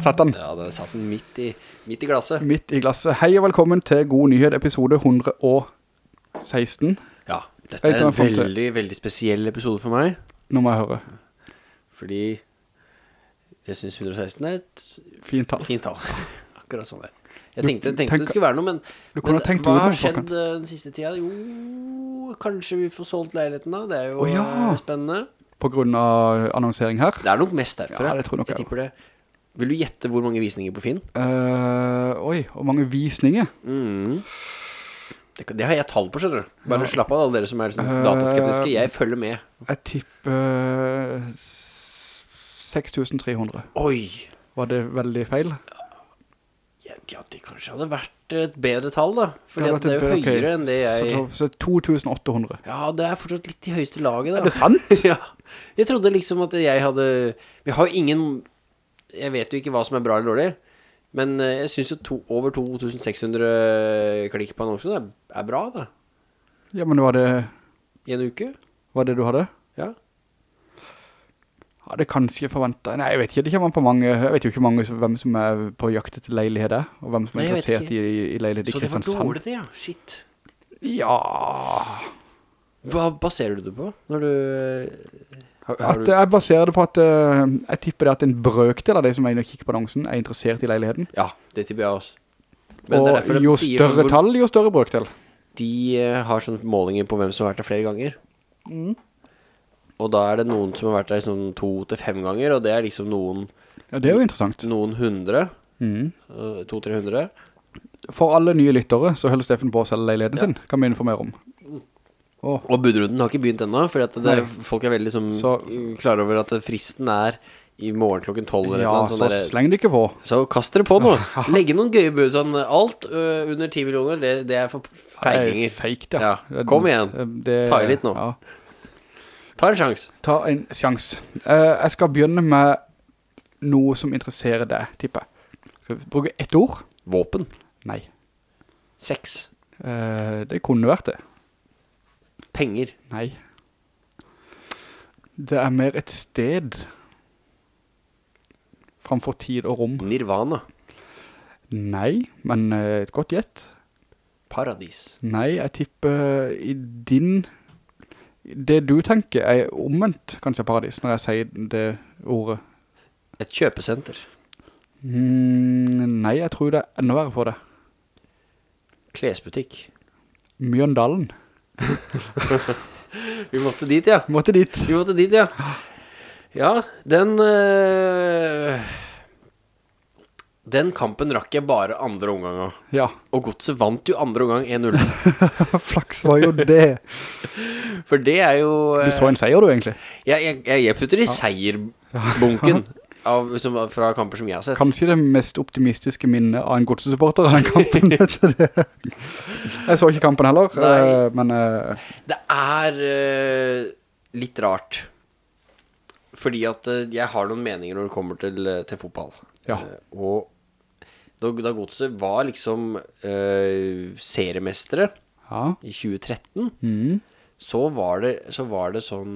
satt den. Ja, den satt den midt i, midt i glasset. Midt i glasset. Hei og velkommen til God Nyhet episode 116. Ja, dette er en veldig, veldig spesiell episode for meg. Nå må jeg høre. Fordi jeg synes 116 er et Fint tall. fint tall. Akkurat sånn det. Jeg tenkte, tenkte tenk- det skulle være noe, men, men hva har skjedd eh, den siste tida? Jo, kanskje vi får solgt leiligheten da. Det er jo oh, ja. eh, spennende. På grunn av annonsering her. Det er nok mest derfor. Ja, det tror jeg jeg jeg tipper det. Vil du gjette hvor mange visninger på Finn? Uh, oi, hvor mange visninger. Mm. Det, det har jeg tall på, skjønner du. Bare Ja. slapp av alle dere som er sånn Eh, dataskeptiske. Jeg følger med. Jeg tipper 6300. Oi! Var det veldig feil? Ja, det kanskje hadde vært et bedre tall da. For det, det, er jo høyere enn det jeg... Så, så 2800. Ja, det er fortsatt litt i høyeste laget da. Er det sant? ja. Jeg trodde liksom at jeg hadde... Vi har jo ingen... Jeg vet jo ikke hva som er bra eller dårlig. Men eh, jeg synes jo to, over 2600 klikk på annonsen er, er bra da. Ja, men var det, I en uke. var det du hadde? Ja. Det kanskje forventet. Nei, jeg vet ikke, det kommer på mange, jeg vet jo ikke mange, hvem som er på jakt etter leiligheter og hvem som er interessert i, i leilighet i Så det var dårlig det, ja. Shit. Ja, Hva baserer du det på? Når du... At jeg baserer det på at, uh, jeg tipper det at en brøkdel av de som er inne og kikker på annonsen er interessert i leiligheten. ja, det tipper jeg også. Men og jo sier større sånn tall, jo større brøkdel. De uh, har sånne målinger på hvem som har vært der flere ganger. Mm. Og da er det noen som har vært der sånn to til fem ganger, og det er liksom noen, Ja, det er jo interessant. noen hundre, Mm. eh, to-tre hundre. For alle nye lyttere så holder Steffen på å selge leiligheten sin, kan vi informere om. Åh, Og budrunden har ikke begynt ennå, for folk er veldig som, Så- klar over at fristen er i morgen klokken 12 eller et eller ja, så der, sleng det ikke på. så kast dere på nå. Legge noen gøye bud, sånn alt ø, under 10 millioner, det, det er for feiginger. Fake det. Ja, kom igjen. Det- Ta i litt nå. Ja. Ta en sjans. Ta en sjans. uh, jeg skal begynne med noe som interesserer deg, tipper. Skal vi bruke ett ord? Våpen. Nei. Sex. uh, det kunne vært det. Penger. Nei. Det er mer et sted framfor tid og rom. Nirvana. Nei, men eh, et godt gjett. Paradis. Nei, jeg tipper i din... Det du tenker er omvendt, kanskje, paradis, når jeg sier det ordet. Et kjøpesenter. Mm, nei, jeg tror det er enda verre for det. Klesbutikk. Mjøndalen. Vi måtte dit, ja. Måtte dit. Vi måtte dit, ja. Ja, den øh, Den kampen rakk jeg bare andre omgang av. Ja, Og godset vant jo andre omgang 1-0. flaks var jo det. For det er jo øh, Du så en seier du egentlig. jeg, jeg, jeg putter i seierbunken av, som, fra kamper som jeg har sett. Kanskje det mest optimistiske minnet av en godsesupporter av den kampen. jeg så ikke kampen heller, eh, men Uh, Det er uh, litt rart. Fordi at jeg har noen meninger når det kommer til, til fotball. Ja. Og da, da Godset var liksom seriemestere ja. i 2013, Mm. så var det, så var det sånn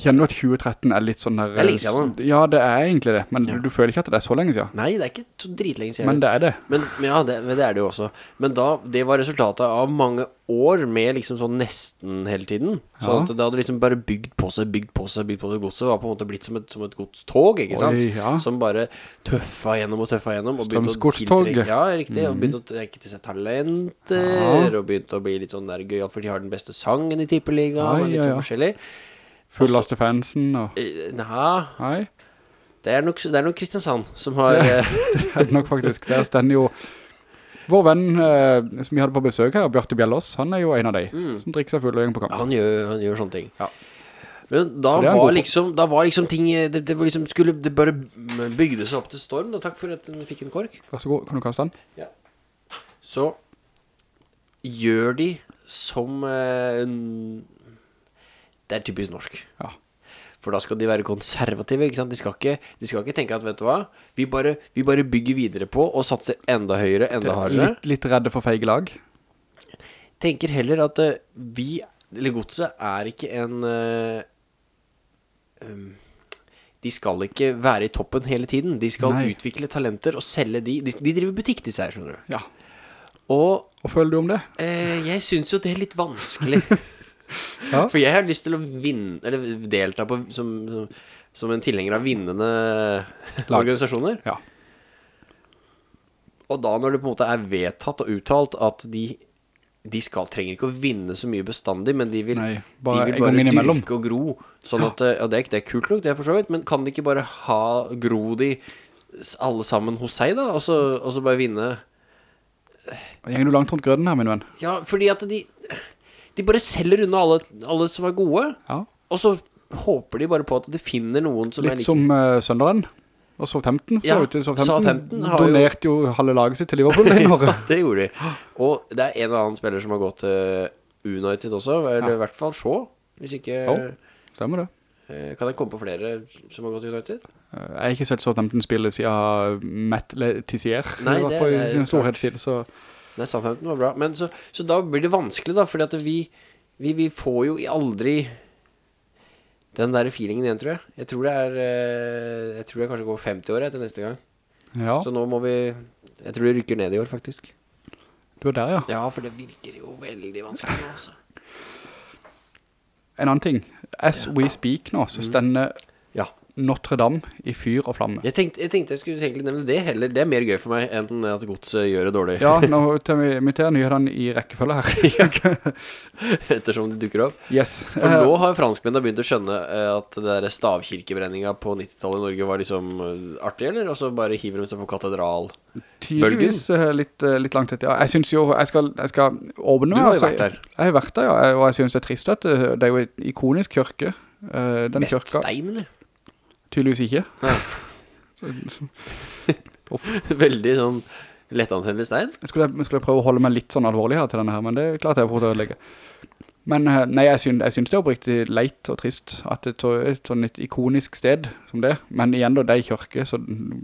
Kjenner du at 2013 er litt sånn der... Det er lenge siden Ja, det er egentlig det, men Ja. du føler ikke at det er så lenge siden. Nei, det er ikke så dritlenge siden. Men det er det. Men, men ja, det, det er det jo også. Men da, det var resultatet av mange år med liksom sånn nesten hele tiden. Så Ja. det hadde liksom bare bygd på seg, bygd på seg, bygd på seg. Godset var på en måte blitt som et, som et godstog, ikke sant? Oi, ja. Som bare tøffa gjennom og tøffa gjennom. Og begynte å tiltrekke- Ja, riktig. Og begynte å trekke til seg talenter. Og begynte å bli litt sånn der gøy, for de har den beste sangen i Tippeliga. Ja, og litt sånn ja. Forskjellig. Fullaste fansen og... Eh, Nei, Nei, det er nok, det er nok Kristiansand som har Det- eh, det er nok faktisk. Der stender jo... Vår venn eh, som vi hadde på besøk her, Bjarte Bjellås, han er jo en av de som drikker seg full og gjeng på ja, Han gjør, han gjør sånne ting. Ja. Men da det var, liksom, da var liksom ting Det, det var liksom skulle Det bare bygde seg opp til storm. Og takk for at den fikk en kork. Vær så god, kan du kaste den? Så gjør de som eh, Det er typisk norsk. Ja. For da skal de være konservative, ikke sant? De skal ikke, de skal ikke tenke at, vet du hva, vi bare, vi bare bygger videre på og satser enda høyere, enda hardere. Litt, litt redde for feige lag. tenker heller at uh, vi, eller godset, er ikke en uh, um, de skal ikke være i toppen hele tiden. De skal Nei. utvikle talenter og selge de. De, de driver butikk, disse her, skjønner du. Ja. Og Hva føler du om det? eh, jeg syns jo det er litt vanskelig. Ja. For jeg har lyst til å vinne, eller delta på, som, som, som en tilhenger av vinnende organisasjoner. Ja. Og da når det på en måte er vedtatt og uttalt at de, de skal, trenger ikke å vinne så mye bestandig, men de vil, Nei, bare de vil bare dyrke og gro. Sånn at, eh, ja, det er, det er kult nok, det er for så vidt, men kan de ikke bare ha, gro de alle sammen hos seg da, og så, og så bare vinne? Gjenger du langt rundt grøden her, min venn? Ja, fordi at de, de bare selger unna alle, alle som er gode, Ja. og så håper de bare på at de finner noen som er Litt like... som uh, Sønderen. Og Southampton, Ja, så. Southampton, Southampton har jo- donerte jo halve laget sitt til Liverpool det Ja, det gjorde de. Og det er en eller annen spiller som har gått til United også, eller Ja. i hvert fall Shaw. Hvis ikke Jo. Stemmer det. eh, Kan jeg komme på flere som har gått til United? Eh, Jeg har ikke sett Southampton spille siden Matt Letizier Nei, det- på det er sin storhetstid, så Nei, Southampton var bra. Men så, så da blir det vanskelig, da, fordi at vi, vi, vi får jo aldri den der feelingen igjen, tror jeg. Jeg tror det er eh, Jeg tror det kanskje går 50 år etter neste gang. ja, Så nå må vi Jeg tror det rykker ned i år, faktisk. du er der, ja. Ja, for det virker jo veldig vanskelig nå, altså. En annen ting. As we speak nå, så stender Ja. Notre Dame i fyr og flamme. Jeg tenkte, jeg tenkte jeg skulle egentlig nevne det heller. Det er mer gøy for meg enn at gods gjør det dårlig. Ja, nå tar nyhetene i rekkefølge her. Ettersom de dukker opp. Yes. For nå har franskmennene begynt å skjønne eh, at det der stavkirkebrenninga på 90-tallet i Norge var liksom eh, artig, eller? Og så bare hiver de seg på katedral. Tydeligvis eh, litt, eh, litt langt etter. Ja, jeg synes jo, jeg skal, jeg skal åpne Du har jo altså. vært der. Jeg har vært der, ja, og jeg synes det er trist at det, er jo et ikonisk kirke. Eh, Den Mest kirka, stein, eller? Tydeligvis ikke. Så, Veldig sånn lettantennelig stein. jeg skulle, jeg skulle prøve å holde meg litt sånn alvorlig her til denne her, men det klarte jeg fort å ødelegge. Men eh, nei, jeg synes, jeg synes det er oppriktig leit og trist at det er et sånn et ikonisk sted som det. Men igjen da, det er i kirke, så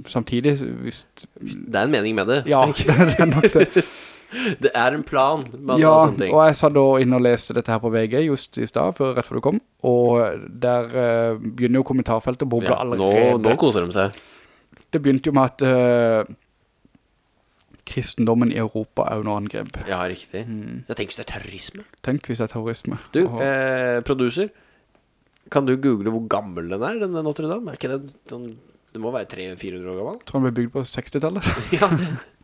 samtidig, hvis, Det er en mening med det. ja, det er nok det. Det er en plan Ja, ting. og jeg satt da inn og leste dette her på VG just i stad, før, rett før du kom, og der uh, begynner jo kommentarfeltet å boble Ja, nå, allerede. nå koser de seg. Det begynte jo med at uh, kristendommen i Europa er under angrep. Ja, riktig. Mm. Jeg tenker hvis det er terrorisme. Tenk hvis det er terrorisme. Du, Og- eh, produser, kan du google hvor gammel den er, den Notre Dame? Er ikke den, den det må være 300-400 år gammel? tror den ble bygd på 60-tallet. Ja, det.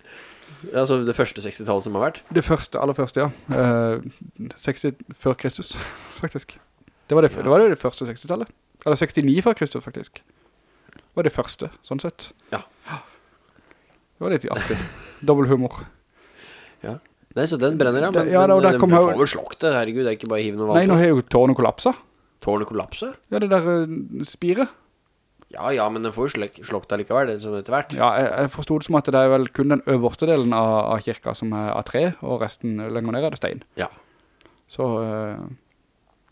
Altså det første 60-tallet som har vært. Det første, aller første, ja. Eh, 60 før Kristus, faktisk. Det var det, Ja. det, var det første 60-tallet. Eller 69 før Kristus, faktisk. Det var det første, sånn sett. Ja. Det var litt artig. Dobbel humor. Ja. Nei, så den brenner, ja. Men, ja, da- men den får vel slokk det, herregud. Det er ikke bare å hive noe Nei, nå har jo tårnet kollapset. Tårnet kollapset? Ja, det der uh, spiret. Ja, ja, men den får jo slokt allikevel etter hvert. Ja, jeg, jeg forstod det som at det er vel kun den øverste delen av, av kirka som er av tre, og resten lenger ned er det stein. Ja. Så, eh,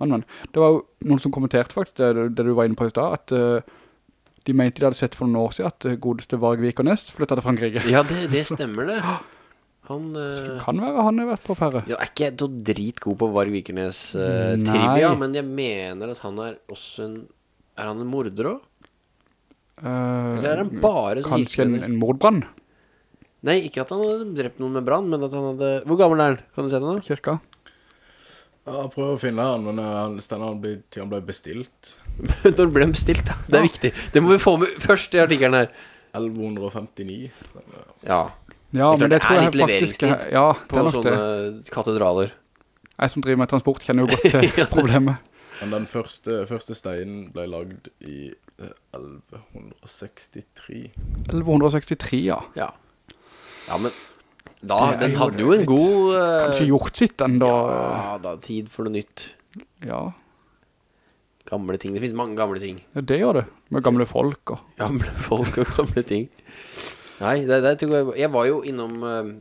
men, men. Det var jo noen som kommenterte faktisk det, det du var inne på i sted, at eh, de mente de hadde sett for noen år siden at eh, godeste Varg Vikernes flyttet til Frankrike. Ja, det, det stemmer det. Han Det kan være han har vært på færre. Jeg er ikke så dritgod på Varg Vikernes uh, trivia, men jeg mener at han er også en Er han en morder også? Eh, Eller er det bare som Kanskje en, en mordbrann, Nei, ikke at han hadde drept noen med brann, men at han hadde Hvor gammel er han? Kan du se det nå? kirka. Ja, jeg prøver å finne han, men eh, han han ble, til han ble bestilt. Når ble han bestilt, da? Det er viktig. Det må vi få med først i artikkelen her. 1159. Ja. Ja, men det det tror det er jeg litt faktisk leveringstid Ja, det På er nok sånne det. katedraler. Jeg som driver med transport kjenner jo godt til problemet. Men den første, første steinen ble lagd i eh, 1163. 1163, ja. Ja. Ja, men da, den hadde jo en litt- god Uh, Kanskje gjort sitt enda. Ja, da, tid for noe nytt. Ja, Gamle ting. Det finnes mange gamle ting. ja det gjør det. Med gamle folk og... Gamle folk og gamle ting. Nei, det, det jeg Jeg var jo innom eh,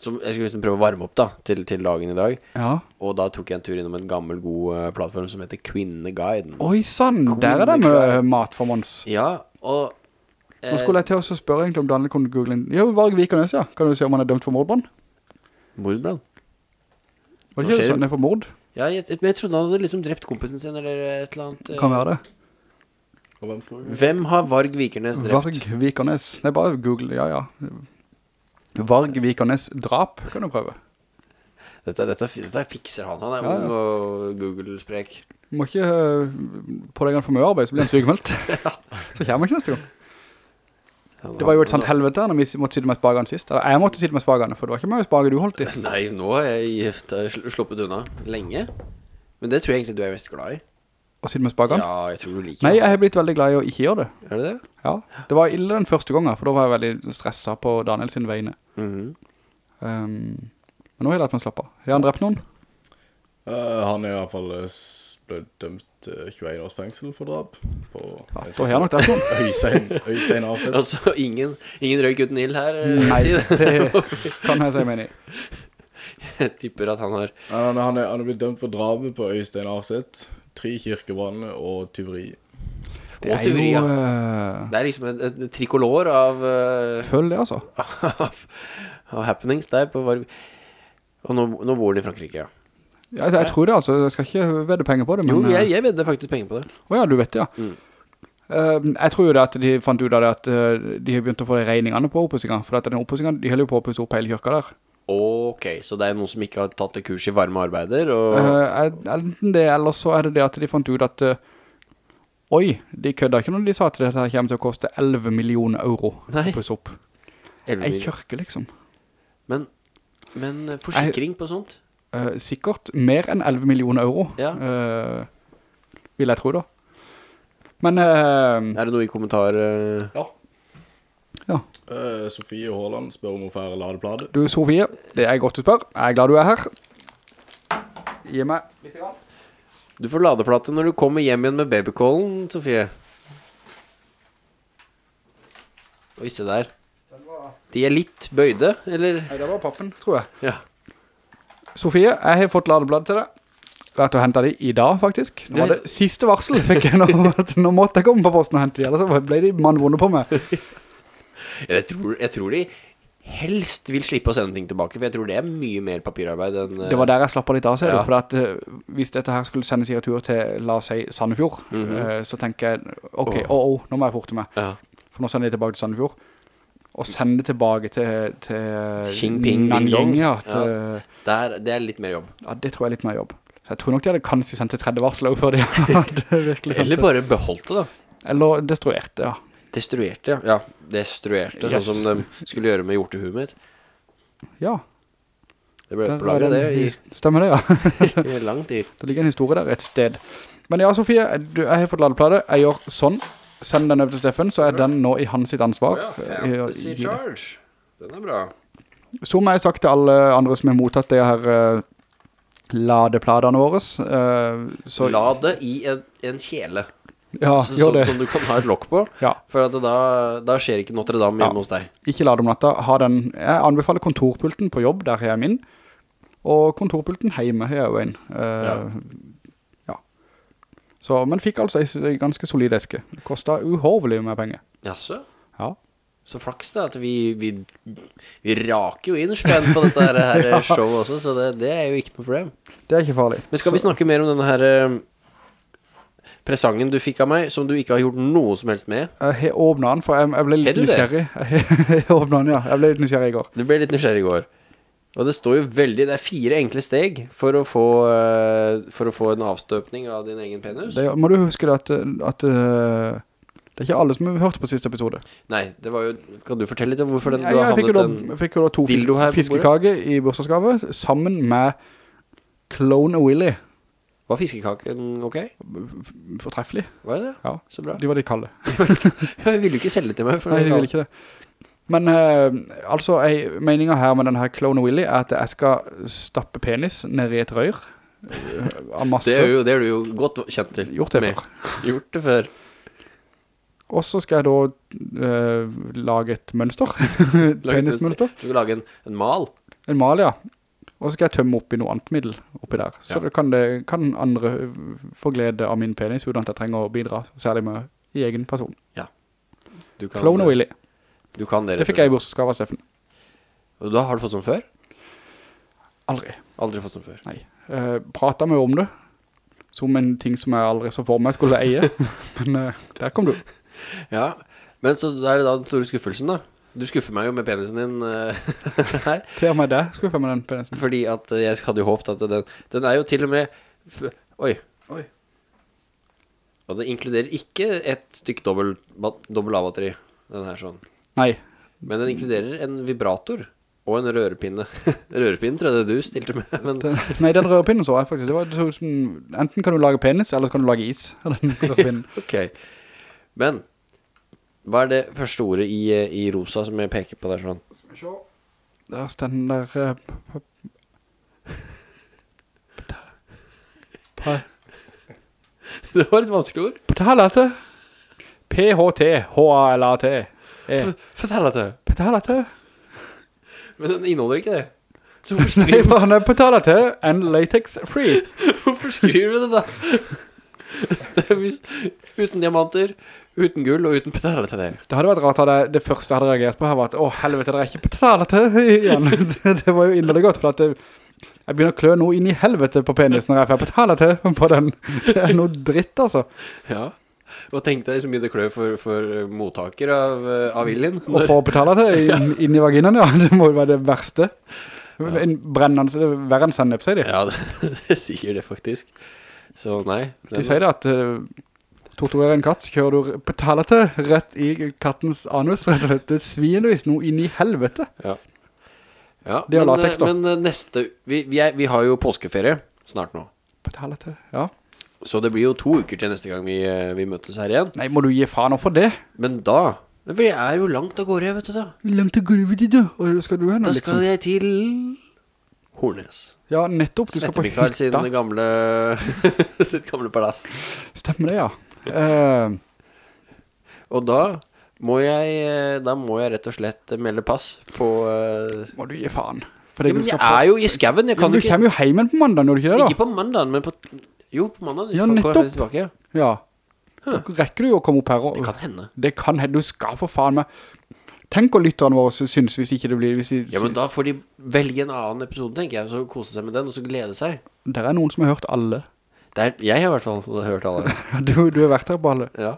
som, Jeg skulle liksom prøve å varme opp da til, til dagen i dag. Ja. Og da tok jeg en tur innom en gammel, god eh, plattform som heter Kvinneguiden. Oi, sann, der er det med mat for Måns. Ja, og Nå skulle jeg til å spørre egentlig om Daniel kunne google inn. Ja, Varg Vikernes, ja. Kan du se om han er dømt for mordbrann? Mordbrann. Var Hva det ikke skjer? sånn? Det er for mord? Ja, jeg, men jeg trodde han hadde liksom drept kompisen sin eller et eller annet. eh, Kan være det. Hvem? Hvem har Varg Vikernes drept? Varg Vikernes. Nei, bare google, ja, ja. Varg Vikernes drap, kan du prøve. Dette, dette, dette fikser han. Han er Ja, ja. ung og Google-sprek. Må ikke uh, pålegge han for mye arbeid, så blir han sykemeldt. så kommer han ikke neste gang. Det var jo et sånt helvete når vi måtte sitte med spagene sist. Eller jeg måtte sitte med spagene, for det var ikke mange spager du holdt i. Nei, nå har jeg sluppet unna lenge. Men det tror jeg egentlig du er mest glad i. Å sitte med spagene. Ja, jeg tror du liker det. Nei, jeg har blitt veldig glad i å ikke gjøre det. Er det det? Ja, det var ille den første gangen, for da var jeg veldig stresset på Daniel sin vegne. -hmm. Um, men nå har jeg lært meg å slappe av. Har han drept noen? Uh, han er i hvert fall eh, ble dømt til 21 års fengsel for drap på Ja, da har jeg nok drept noen. Øystein, Øystein Arseth. Altså, ingen, ingen røyk uten ild her, eh, Nei, si det. det kan jeg si meg enig i. Jeg tipper at han har Han, han, er, han er blitt dømt for drapet på Øystein Arseth, tre kirkebranner og tyveri. Det Og er tyveri, jo... ja. Uh, Det er liksom en, en trikolor av, uh, følg det, altså. av, av happenings der på Varg. Og nå, nå bor han i Frankrike, ja. Jeg, jeg tror det, altså. Jeg skal ikke vedde penger på det, men... Jo, eh, jeg, jeg vedder faktisk penger på det. Åja, du vet det, ja. Mm. Uh, jeg tror jo det at de fant ut av det at uh, de har begynt å få de regningene på opppussingen for at den oppussingen, de holder jo på å pusse opp hele kirka der. Ok, så det er noen som ikke har tatt det kurs i varme arbeider, og... Eh, enten det, eller så er det det at de fant ut at uh, Oi, de kødda ikke når de sa at dette kommer til å koste 11 millioner euro Nei. å pusse opp. Ei kirke, liksom. Men, men forsikring forsikring på sånt? Uh, sikkert mer enn 11 millioner euro, Ja. uh, vil jeg tro da. Men, eh, Er det noe i kommentar? eh? Ja. Ja. Uh, Sofie Håland spør om hun får ladeplade. Du, Sofie, det er godt du spør. Jeg er glad du er her. Gi meg litt grann. Du får ladeplate når du kommer hjem igjen med babycallen, Sofie. Oi, se der. De er litt bøyde, eller? Nei, det var pappen, tror jeg. Ja. Sofie, jeg har fått ladeblad til deg. Vært og hentet de i dag, faktisk. Nå var det siste varsel, fikk jeg nå. Nå måtte jeg komme på posten og hente de, ellers ble de mannvonde på meg. Jeg tror, jeg tror de helst vil slippe å sende ting tilbake, for jeg tror det er mye mer papirarbeid enn... Det var der jeg slapp litt av, ser du. Ja. For at, uh, hvis dette her skulle sendes i retur til, la oss si, Sandefjord, eh, så tenker jeg, ok, Åh. oh, oh, nå må jeg forte meg. Ja. For nå sender jeg tilbake til Sandefjord. Og sende tilbake til, til Xingping, Nanjing, ja. Til, Det, er, det er litt mer jobb. ja, det tror jeg er litt mer jobb. Så jeg tror nok de hadde kanskje sendt til tredje varsel før de hadde virkelig sendt Eller bare beholdt det da. Eller destruert det, ja. Destruerte, ja. Ja, destruerte, Yes. sånn som de skulle gjøre med hjortehuet mitt. Ja, Det ble på er det det i, Stemmer det, ja. i lang tid. Det ligger en historie der et sted. Men ja, Sofie, du, jeg har fått ladeplade. Jeg gjør sånn. Send den over til Steffen, så er den nå i hans sitt ansvar. Ja, Fantasy Charge. Den er bra. Som jeg har sagt til alle andre som har mottatt det her uh, ladepladene våre, eh, så La i en, en kjele. Ja, så, gjør så, det. Som du kan ha et lokk på. Ja, For at da, da skjer ikke Notre Dame hjemme Ja. hos deg. ikke lade om natta. Ha den, jeg anbefaler kontorpulten på jobb, der har jeg min. Og kontorpulten hjemme har jeg jo en. Eh, Ja. ja. Så, men fikk altså en ganske solid eske. Det kostet uhorvelig med penger. Jaså? Ja. Så flaks det at vi, vi, vi raker jo inn spenn på dette her, her showet også, så det, det er jo ikke noe problem. Det er ikke farlig. Men skal vi snakke mer om denne her eh, presangen du fikk av meg, som du ikke har gjort noe som helst med? Jeg åpnet den, for jeg, jeg ble litt nysgjerrig. Jeg har åpnet den, ja. Jeg ble litt nysgjerrig i går. Du ble litt nysgjerrig i går. Og det står jo veldig, det er fire enkle steg for å få, eh, for å få en avstøpning av din egen penis. Det må du huske at, at uh, det er ikke alle som har hørt på siste episode. Nei, det var jo, kan du fortelle litt om hvorfor den, Jeg, du har jeg da, en... jeg fikk jo da to fisk, dildo her på fiskekake i bursdagsgave, sammen med Clone Willy. Var fiskekaken ok? Fortreffelig. Var det det? Ja, Så bra. de var litt kalde. Jeg ville jo ikke selge til meg. Nei, de ville ikke det. Men uh, altså, ei- meningen her med denne Clone Willy er at jeg skal stappe penis ned i et røyr eh, av masse. Det er, jo, det er du jo godt kjent til. Gjort det med. før. Gjort det før. Og så skal jeg da eh, lage et mønster. Penismønster. Du skal lage en, en mal. En mal, ja. Og så skal jeg tømme opp i noe annet middel oppi der. Så Ja. kan, det, kan andre få glede av min penis, uten at jeg trenger å bidra, særlig med i egen person. Du kan, Clone Willy. Du kan det. Det fikk jeg i bursdagsgave av Steffen. Og da har du fått sånn før? Aldri. Aldri fått sånn før. Nei. Eh, pratet vi om det. som en ting som jeg aldri så for meg skulle eie. Men eh, der kom du. Ja, men så er det da den store skuffelsen da. Du skuffer meg jo med penisen din eh, her. Til og med det skuffer med den penisen. Fordi at eh, jeg hadde jo håpet at den, den er jo til og med, oi, Oi. og det inkluderer ikke et stykk dobbel, dobbelt dobbel A-batteri, den her sånn. Nei, Men den inkluderer en vibrator og en rørepinne. Rørepinne tror jeg det du stilte med, men nei, den rørepinnen så jeg faktisk. Det var det som, enten kan du lage penis, eller så kan du lage is. av Den rørepinnen ok. Men, hva er det første ordet i, eh, i rosa som jeg peker på der sånn? Det står den der... eh, Det var litt vanskelig ord. Petalate. P-H-T-H-A-L-A-T. E. Fortell at det. Petalate. Men den inneholder ikke det. Så hvorfor Nei, skriver, for han er petalate and latex free. hvorfor skriver du det da? Uten diamanter, uten gull og uten petaler til det. Det hadde vært rart at det, første jeg hadde reagert på her var at, å helvete, det er ikke petalate igjen. Det, var jo inderlig godt, for at det, jeg begynner å klø noe inn i helvete på penis når jeg får petalate på den. Det er noe dritt, altså. Ja. Og tenk deg så mye det klør for, for mottaker av, av iljen. Å få petalate inn, inn i vaginaen, ja, det må jo være det verste. En brennende, er verre enn sennep, sier de. Ja, det, det sier det faktisk. Så nei. De sier det at uh, torturerer en katt, så kjører du petalate rett i kattens anus, rett og slett. Det sviner visst noe inn i helvete. Ja. ja Det er men, latex, eh, da. Men eh, neste, vi, vi, er, vi har jo påskeferie snart nå. Petalate, ja. Så det blir jo to uker til neste gang vi, eh, vi møtes her igjen. Nei, må du gi faen opp for det? Men da, men vi er jo langt av gårde, vet du da. Langt av gårde, vet du da. Og skal du hen, Da liksom? skal jeg til Hornes. Ja, nettopp. Du skal på Svette-Mikael sin gamle, sitt gamle palass. Stemmer det, ja. Uh, Og da må jeg, eh, da må jeg rett og slett melde pass på... Uh, må du gi faen. Ja, men jeg er jo i skaven, jeg kan du kommer jo hjemme på mandag, gjør du ikke det da? Ikke på mandagen, men på... Jo, på mandagen. Ja, nettopp. Tilbake, ja. Ja. Huh. rekker du jo å komme opp her og... Det kan hende. Det kan hende, du skal for faen meg... Tenk hva lytterne våre syns hvis ikke det blir... De, Ja, men da får de velge en annen episode, tenker jeg, og så kose seg med den, og så glede seg. Det er noen som har hørt alle. Er, jeg har i hvert fall hørt alle. Du, du har vært her på alle. Ja.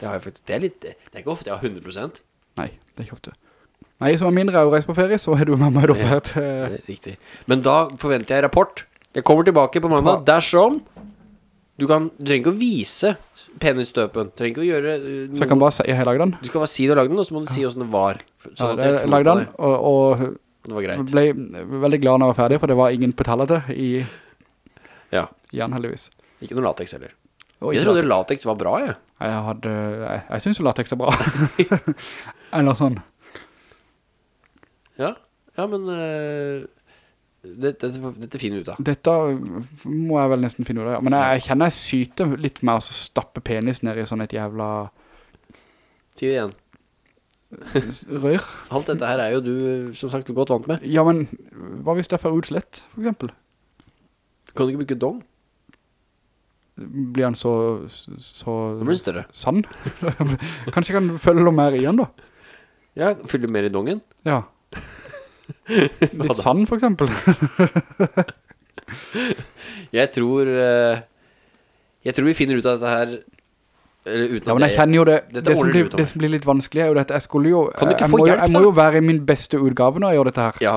Det har jeg faktisk. Det er litt, det er ikke ofte jeg har 100%. Nei, det er ikke ofte. Nei, som er mindre er å reise på ferie, så er du med meg opp her til... Riktig. Men da forventer jeg rapport. Jeg kommer tilbake på mandag. Dersom du kan, du trenger ikke å vise penisstøpen. Trenger ikke å gjøre uh, Så jeg kan bare si jeg har laget den. Du skal bare si du har lagd den, og så må du si hvordan det var. Ja, Sånn at jeg jeg lagde den, og, og Det var greit. ble veldig glad når jeg var ferdig, for det var ingen petalete i, Ja. den heldigvis. Ikke noe latex heller. Og Jeg trodde latex. latex var bra, jeg. Jeg hadde, jeg, jeg synes jo latex er bra. Eller sånn. Ja, ja men uh, det, det, Dette finner vi ut av. Dette må jeg vel nesten finne ut av, ja. Men jeg, jeg kjenner jeg syter litt mer å stappe penis ned i sånn et jævla Si det igjen. rør. Alt dette her er jo du, som sagt, godt vant med. Ja, men hva hvis det er for utslett, for eksempel? Kan du ikke bruke dong? Blir han så, så Da blir det større. sann? Kanskje jeg kan følge noe mer i han da? Ja, fyller mer i dongen? Ja. Litt sand, for eksempel. Jeg tror eh, Jeg tror vi finner ut av dette her Ja, men jeg kjenner jo det, det som, blir, det som blir litt vanskelig er jo dette, jeg jo, ikke jeg, må jo, jeg må jo være i min beste utgave når jeg gjør dette her. Ja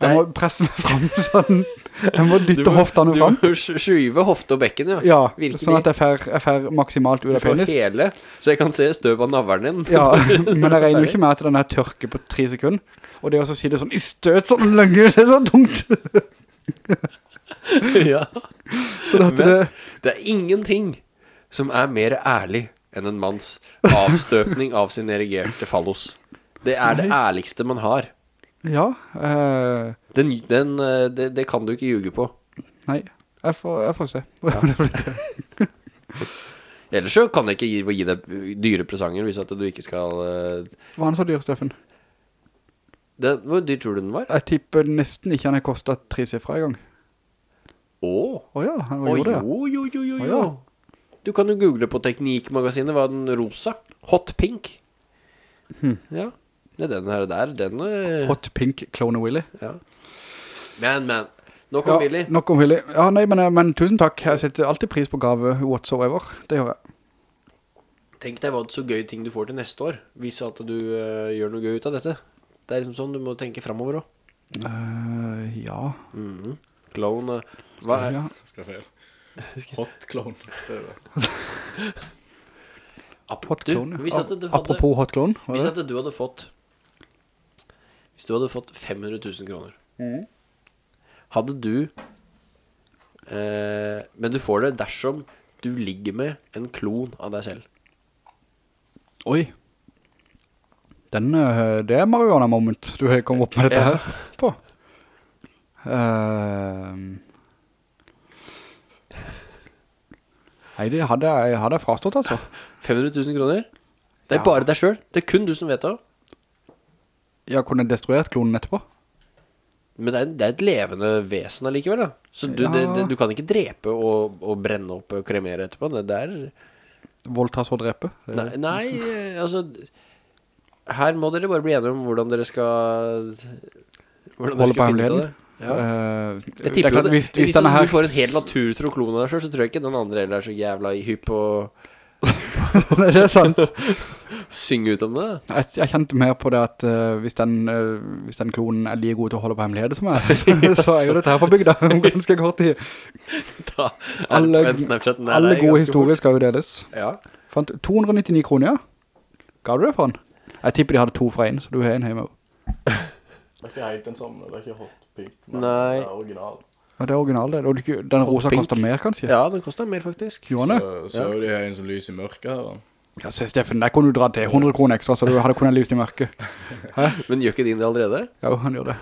Jeg må presse meg frem sånn, jeg må dytte må, hoftene du må skyve hofte og bekken, ja Ja, virkelig. sånn at jeg fer, jeg fer maksimalt ut Du av får penis. hele Så jeg kan se støv av navlen din Ja, men jeg regner jo ikke med at den her tørker på tre sekunder. Og det å si det sånn, i støt sånn lenge, det er så tungt. ja. Så Men det, Det er ingenting som er mer ærlig enn en manns avstøpning av sin erigerte fallos. Det er det ærligste man har. Ja, Uh, Den, den, eh, det, det kan du ikke ljuge på. nei, jeg får, jeg får se. Ellers så kan jeg ikke gi, gi deg dyre presanger hvis at du ikke skal Uh... Hva den så dyr, Steffen? det, Hvor dyr tror du den var? Jeg tipper nesten ikke han har kostet tre siffra i gang. Åh Åja, han Oi, gjorde det. jo, jo, jo, jo, jo. ja. Du kan jo google på Teknikmagasinet Hva er den rosa? Hot pink Ja Er den her der Den er... Hot Pink Clone Willy. ja. Men, men Nok om willy nok om Willy. Ja, nei, men, men tusen takk. Jeg setter alltid pris på gave whatsoever. Det gjør jeg. Tenk deg hva så gøy ting du får til neste år. Vise at du uh, gjør noe gøy ut av dette. Det er liksom sånn, du må tenke fremover også. Uh, ja. Mhm. Clone, eh, hva er... ja. Jeg skal feil. Hot clone. Det det. Hot clone. ja. du hadde... Apropos hot clone. Hvis at du hadde fått Hvis du hadde fått 500 000 kroner mm. Hadde du eh, Men du får det dersom Du ligger med en klon av deg selv Oi. Den, eh, det er marihuana moment du har kommet opp med dette her på. uh, nei, det hadde jeg, hadde frastått altså. 500 000 kroner Det er Ja. bare deg selv Det er kun du som vet det Jeg kunne destruert klonen etterpå. Men det er, det er et levende vesen allikevel da Så du, Ja. det, det, du kan ikke drepe og, og brenne opp og kremere etterpå Det, er Voldtas og drepe. Nei, nei eh, altså Her må dere bare bli enige om hvordan dere skal Hvordan Holde dere skal finne ut av det Ja. Eh, Jeg er tipper klart, det, hvis, hvis, hvis du får en helt naturtro klone der selv, så tror jeg ikke den andre heller er så jævla hypp på å det er sant. synge ut om det. Jeg, jeg kjente mer på det at uh, hvis, den, uh, hvis den klonen er like god til å holde på hemmeligheter som jeg, så er jo dette her for bygda om ganske kort tid. Da Alle- Alle gode historier skal jo deles. Ja. Fant 299 kroner, ja. Ga du det for den? Jeg tipper de hadde to fra en, så du har en hjemme. Det er ikke helt den samme, det er ikke hot pink, men Nei. det er original. Ja, det er original det. Og den rosa pink. koster mer, kanskje? ja, den koster mer faktisk. Det? Så, så er jo de her en som lyser i mørket her. da. Ja, se Steffen, der kunne du dra til 100 kroner ekstra, så du hadde kunnet lyst i mørket. Men gjør ikke din det allerede? Ja, han gjør det.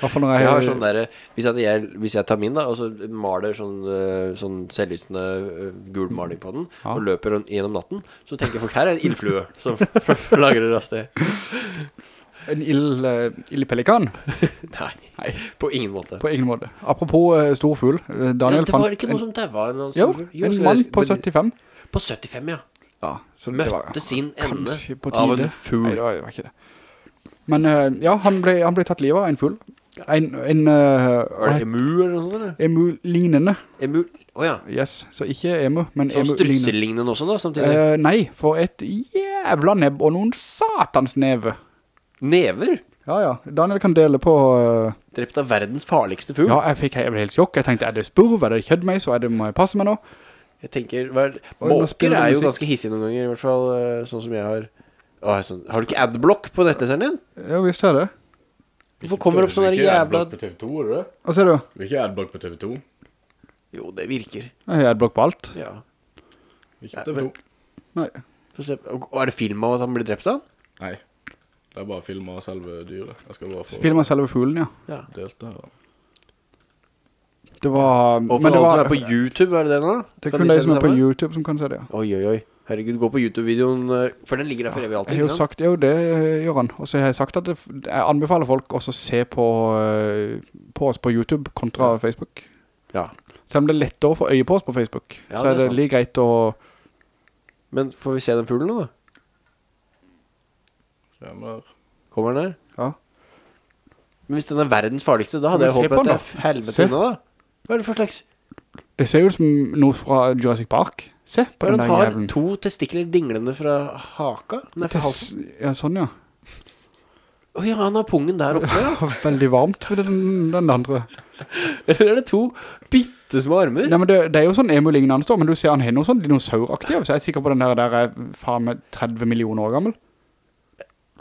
Hvertfor når jeg, Jeg har sånn der, hvis, jeg, hvis jeg tar min da, og så maler sånn, eh, sånn selvlysende eh, gul maling på den, Ja. og løper den gjennom natten, så tenker folk, her er en ildflue som lager det rastet. En ild, eh, ildpelikan? Nei, Nei, på ingen måte. på ingen måte. Apropos uh, stor fugl. eh, Ja, det var ikke en, noe som deva en jo, Jo, en mann på 75. På 75, ja. Ja, så det var, Møtte sin ende av en fugl. Nei, det var, det var ikke det. Men uh, ja, han ble, han ble tatt livet av en fugl. En, en uh, Var det emu eller noe sånt, emu-lignende. Emu, åja. Yes, så ikke emu, men Sånn emu-lignende. strutselignende også da, samtidig. Eh, nei, for et jævla nebb og noen satans neve. Never. Ja, ja. Daniel kan dele på... Uh... Drept av verdens farligste fugl. ja, jeg fikk jeg ble helt sjokk. Jeg tenkte, er det spurv? Er det kjøttmeis? Og er det, må jeg passe meg nå? Jeg tenker, hva er, måker er jo musikk. ganske hissige noen ganger, i hvert fall eh, sånn som jeg har. Åh, sånn. Har du ikke adblock på nettleseren din? Ja, visst er det. Hvorfor kommer det opp sånne Det er ikke adblock på TV 2, er det? Hva ser du? Ikke adblock på TV 2. Jo, det virker. Jeg har adblock på alt. Ja. Ikke 2. Nei. Og, og er det film av at han blir drept av? Nei. Det er bare film av selve dyret. Jeg skal bare få Film av selve fuglen, ja. Ja. delt det her. Det var... Og for alle var... som er på YouTube, er det det nå? Det Kan kun de de som er på? YouTube som kan se det, ja. Oi, oi, oi. Herregud, gå på YouTube-videoen, eh, for den ligger der for evig alltid Jeg har jo sagt, jo det eh, gjør han. Og så har jeg sagt at det, jeg anbefaler folk også å se på, eh, på oss på YouTube kontra Ja. Facebook. Ja. Selv om det er lettere å få øye på oss på Facebook, Ja, så er det er det sant. like greit å... Men får vi se den fuglen nå da? Kommer Kommer den der? Ja. Men hvis den er verdens farligste, da hadde Men jeg se håpet på at den er da. helvete Se. unna da. Hva er det for slags? Det ser jo ut som noe fra Jurassic Park. Se på den den der har jævlen. to testikler dinglende fra haka? Nei, fra halsen. s- Ja, sånn ja. Åja, han har pungen der oppe, ja. Veldig varmt ved den, den andre. Eller er det to bittesmå armer? Nei, men det, det er jo sånn emu-lignende han står, men du ser han har noe sånn dinosauraktig, så jeg er sikker på den der, der er faen med 30 millioner år gammel.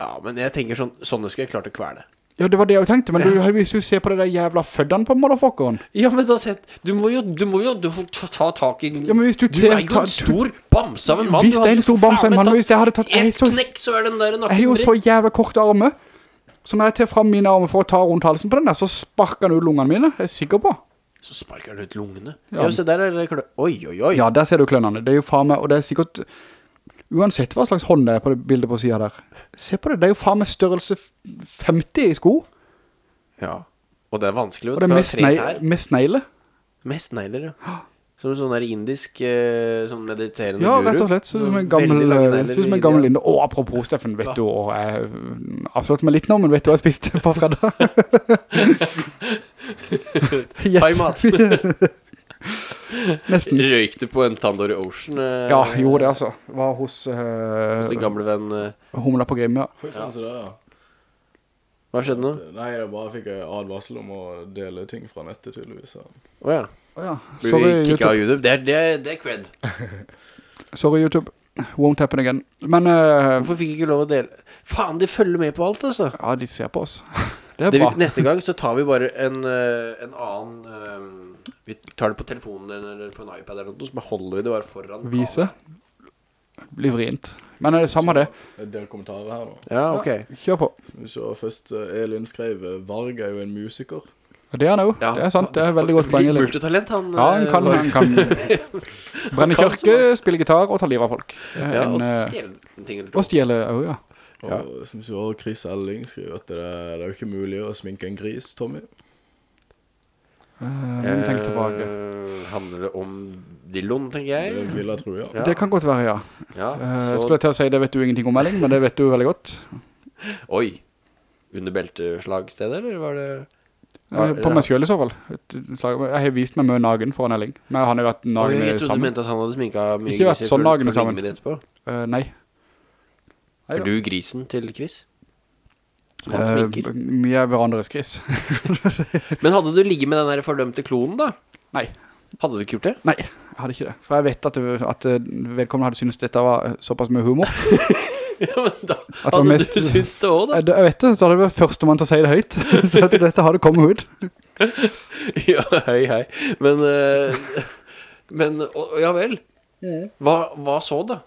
Ja, men jeg tenker sånn, sånne skulle jeg klart å kvele. Ja, det var det jeg tenkte, men du, hvis du ser på det der jævla fødderen på motherfuckeren. Ja, men da sett, du må jo, du må jo du ta, ta tak i... Ja, men hvis du du er jo en stor bams av en mann. Hvis det er en stor bams av en mann, hvis jeg hadde tatt... Jeg, Et så, knekk, så er den der jeg har jo så jævla korte arme. Så når jeg tar frem mine armer for å ta rundt halsen på den der, så sparker han ut lungene mine. Det er jeg sikker på. Så sparker den ut lungene. Ja. Ja, se der er det. Oi, oi, oi. Ja, der ser du klønnene. Det er jo faen meg, og det er sikkert... Uansett hva slags hånd det er på det bildet på siden der. Se på det, det er jo faen med størrelse 50 i sko. Ja. Og det er vanskelig, Og det er mest, snegle. Mest neile, ja. Som sånn der indisk, eh, sånn mediterende Ja, guru. rett og slett. Sånn som en gammel, eh, som en gammel linde. Å, apropos Steffen, vet ja. du, og jeg avslørte meg litt nå, men vet du hva jeg spiste på fredag? Thai-mat. Nesten. Røyk du på en Tandori Ocean? eh, Ja, gjorde det altså. Var hos Hos uh, din gamle venn eh, Humla på Grim, ja. Ja. Hva skjedde nå? Nei, det bare fikk jeg advarsel om å dele ting fra nettet, tydeligvis. Så. Åja. Åja, Blir sorry vi kicka av YouTube. YouTube? Det er, det er, det er cred. Sorry YouTube. Won't happen again. Men, eh, Hvorfor fikk jeg ikke lov å dele? Faen, de følger med på alt, altså. ja, de ser på oss. Det er Det, bra. vi- neste gang så tar vi bare en, eh, en annen eh, Vi tar det på telefonen din eller på en iPad eller noe, så beholder holder vi det bare foran Vise. Blir vrient. Men det samme det. En del kommentarer her nå. Ja, ok. Kjør på. Så først eh, Elin skrev eh, Varg er jo en musiker. Det er han jo. Ja. Det er sant. Det er veldig godt poeng. Multitalent, han. Ja, han eh, kan, han kan brenne kjørke, spille gitar og ta liv av folk. Er Ja, en, og eh, stjele ting og stjele, oh, ja. Og som så Chris Elling skriver at det er, det er jo ikke mulig å sminke en gris, Tommy. Eh, du tenker tilbake. Eh, handler det om Dillon, tenker jeg? Det vil jeg tro, ja. Ja. Det kan godt være, ja. Ja, Eh, så, skulle jeg til å si, det vet du ingenting om, Elling, men det vet du veldig godt. oi. Under belteslagstedet, eller var det På meg selv i så fall. Jeg har vist meg mye nagen foran Elling. Men han har vært nagen nagen jeg trodde du sammen. mente at han hadde sminka mye Ikke vært sånn å sammen. med. Eh, nei. Nei Er du grisen til Chris? Han Eh, mye er hverandres gris. Men hadde du ligget med den der fordømte klonen da? Nei. Hadde du ikke gjort det? Nei, jeg hadde ikke det. For jeg vet at, det, at eh, vedkommende hadde syntes dette var såpass mye humor. ja, men da hadde mest- du syntes det også da. Jeg, jeg vet det, så hadde det vært første mann til å si det høyt. Så at dette hadde kommet ut. ja, hei, hei. Men, eh, men, ja vel. Hva, hva så da?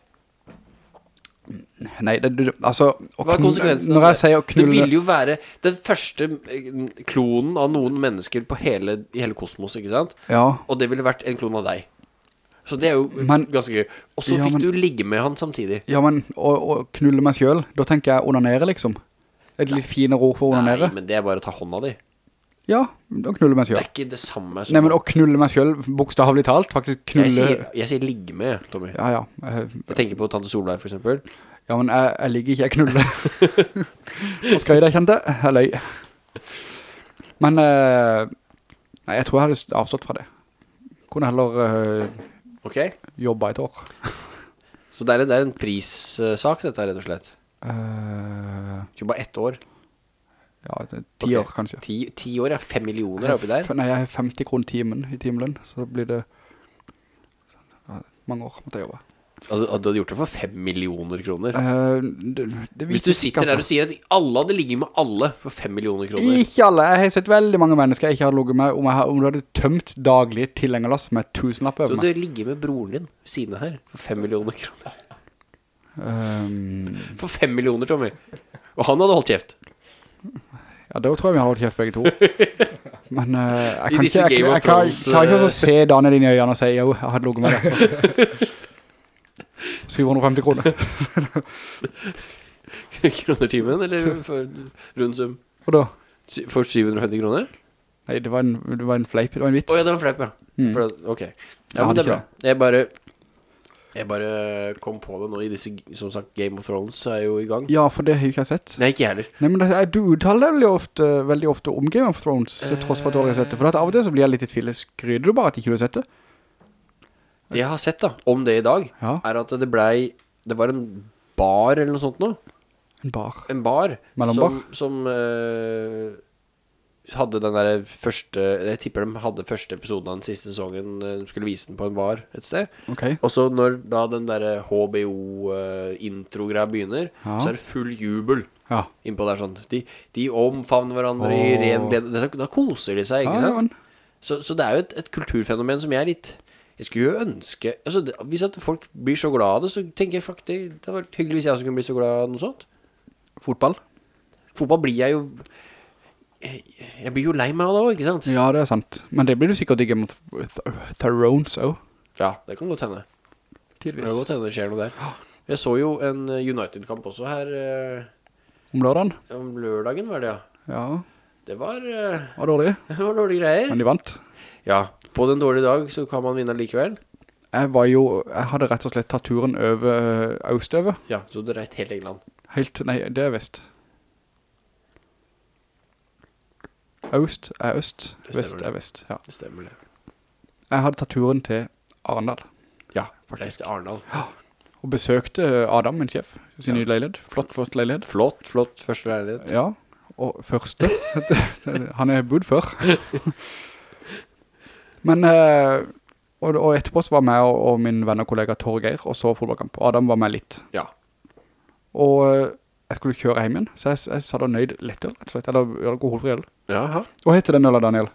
Nei, det, det, altså Hva er konsekvensen av sier å Det vil jo være den første eh, klonen av noen mennesker på hele, i hele kosmos, ikke sant? Ja, Og det ville vært en klon av deg. Så det er jo Men- ganske gøy. Og så Ja, fikk men- du ligge med han samtidig. ja men å, å knulle meg selv Da tenker jeg onanere liksom Et litt finere ord for Nei, onanere men det er bare å ta hånda di. Ja, å knulle meg selv. Det er ikke det samme som Nei, men å knulle meg selv Bokstavlig talt Faktisk jeg, knulle sier, jeg sier ligge med, Tommy. Ja, ja Jeg, Jeg tenker på Tante Solveig, for eksempel. Ja, men jeg, jeg ligger ikke, jeg knuller Nå skal jeg da, kjente jeg løy Men uh, Nei, jeg tror jeg hadde avstått fra det Kunne heller uh, Ok? jobbe et år Så det er, det er en prissak, dette rett og slett. Uh, Ikke bare ett år. Ja, ti okay. år kanskje Ti, ti år, ja. Fem millioner er oppi der. Nei, jeg har 50 kroner timen i timelønn Så blir det ja, Mange år måtte jeg jobbe Hadde, hadde du gjort det for fem millioner kroner? uh, det, det Hvis du du ikke, sitter der og altså. sier at alle hadde ligget med alle for fem millioner kroner. Ikke alle, jeg har sett veldig mange mennesker jeg ikke hadde logget med om, jeg, om du hadde tømt daglig tilhengerlass med tusenlapp over meg hadde du ligget med broren din siden her for fem millioner kroner. um, For fem millioner, Tommy. Og han hadde holdt kjeft. Ja, da tror jeg vi har holdt kjeft begge to Men uh, jeg kan ikke, jeg, jeg, of jeg, kan- jeg klarer ikke også se Daniel inn i øynene og si Jo, jeg hadde lukket med det 750 kroner kroner timen, eller for rund sum? Hva da? For 750 kroner? Nei, det var en, det var en fleip, det var en vits Åja, det var en fleip, ja. Mm. For, ok. Ja, men det er bra. bra. Jeg bare Jeg bare kom på det nå i disse Som sagt, Game of Thrones er jo i gang. Ja, for det har jo ikke sett Nei, ikke jeg heller. Nei, men det, du uttaler veldig ofte, veldig ofte om Game of Thrones Til tross for at du aldri har sett det For av og til så blir jeg litt i tvil Skryder du bare at ikke du har sett det? Det jeg har sett, da, om det i dag, Ja, er at det blei Det var en bar eller noe sånt nå. en bar En bar Mellombar? som, som eh, hadde den der første Jeg tipper de hadde første episoden av den siste sesongen. eh, De skulle vise den på en bar et sted. Okay. Og så når da den der HBO-intro-greia begynner, Ja. så er det full jubel ja innpå der sånn. De, de omfavner hverandre i ren glede. Da, da koser de seg, ikke ja, sant? Så, så det er jo et, et kulturfenomen som jeg er litt Jeg skulle jo ønske altså, det, Hvis at folk blir så glad av det, så tenker jeg faktisk det hadde vært hyggelig hvis jeg også kunne bli så glad av noe sånt. Fotball? Fotball blir jeg jo Jeg, blir jo lei meg av det også, ikke sant? Ja, det er sant Men det blir du sikkert Game of Thrones også Ja, det kan godt hende. Det kan gå godt hende det skjer noe der. Jeg så jo en eh, United-kamp også her eh, Om lørdagen? om lørdagen, var det, ja. Ja, Det var, eh, var dårlig det var dårlige greier. Men de vant Ja, på den dårlige dag så kan man vinne likevel. Jeg var jo Jeg hadde rett og slett tatt turen over Østøver Ja, så du rett helt England. Helt, nei, det er vest Øst er øst, vest er vest, ja. Det stemmer det. Jeg hadde tatt turen til Arendal, Ja, Faktisk. faktisk. Arendal. og besøkte Adam, min sjef, sin Ja. nye leilighet. Flott, flott leilighet. Flott, flott første leilighet. Ja, og første. Han er bodd før. Men, eh, og, og etterpå så var jeg og, og min venn og kollega Torgeir og så fotballkamp. Adam var med litt. Ja. Og eh, jeg skulle kjøre hjem igjen, så jeg, jeg sa da nøyd lettøl, rett og slett. Eller alkoholfri øl. Jaha. Hva heter den øla, Daniel?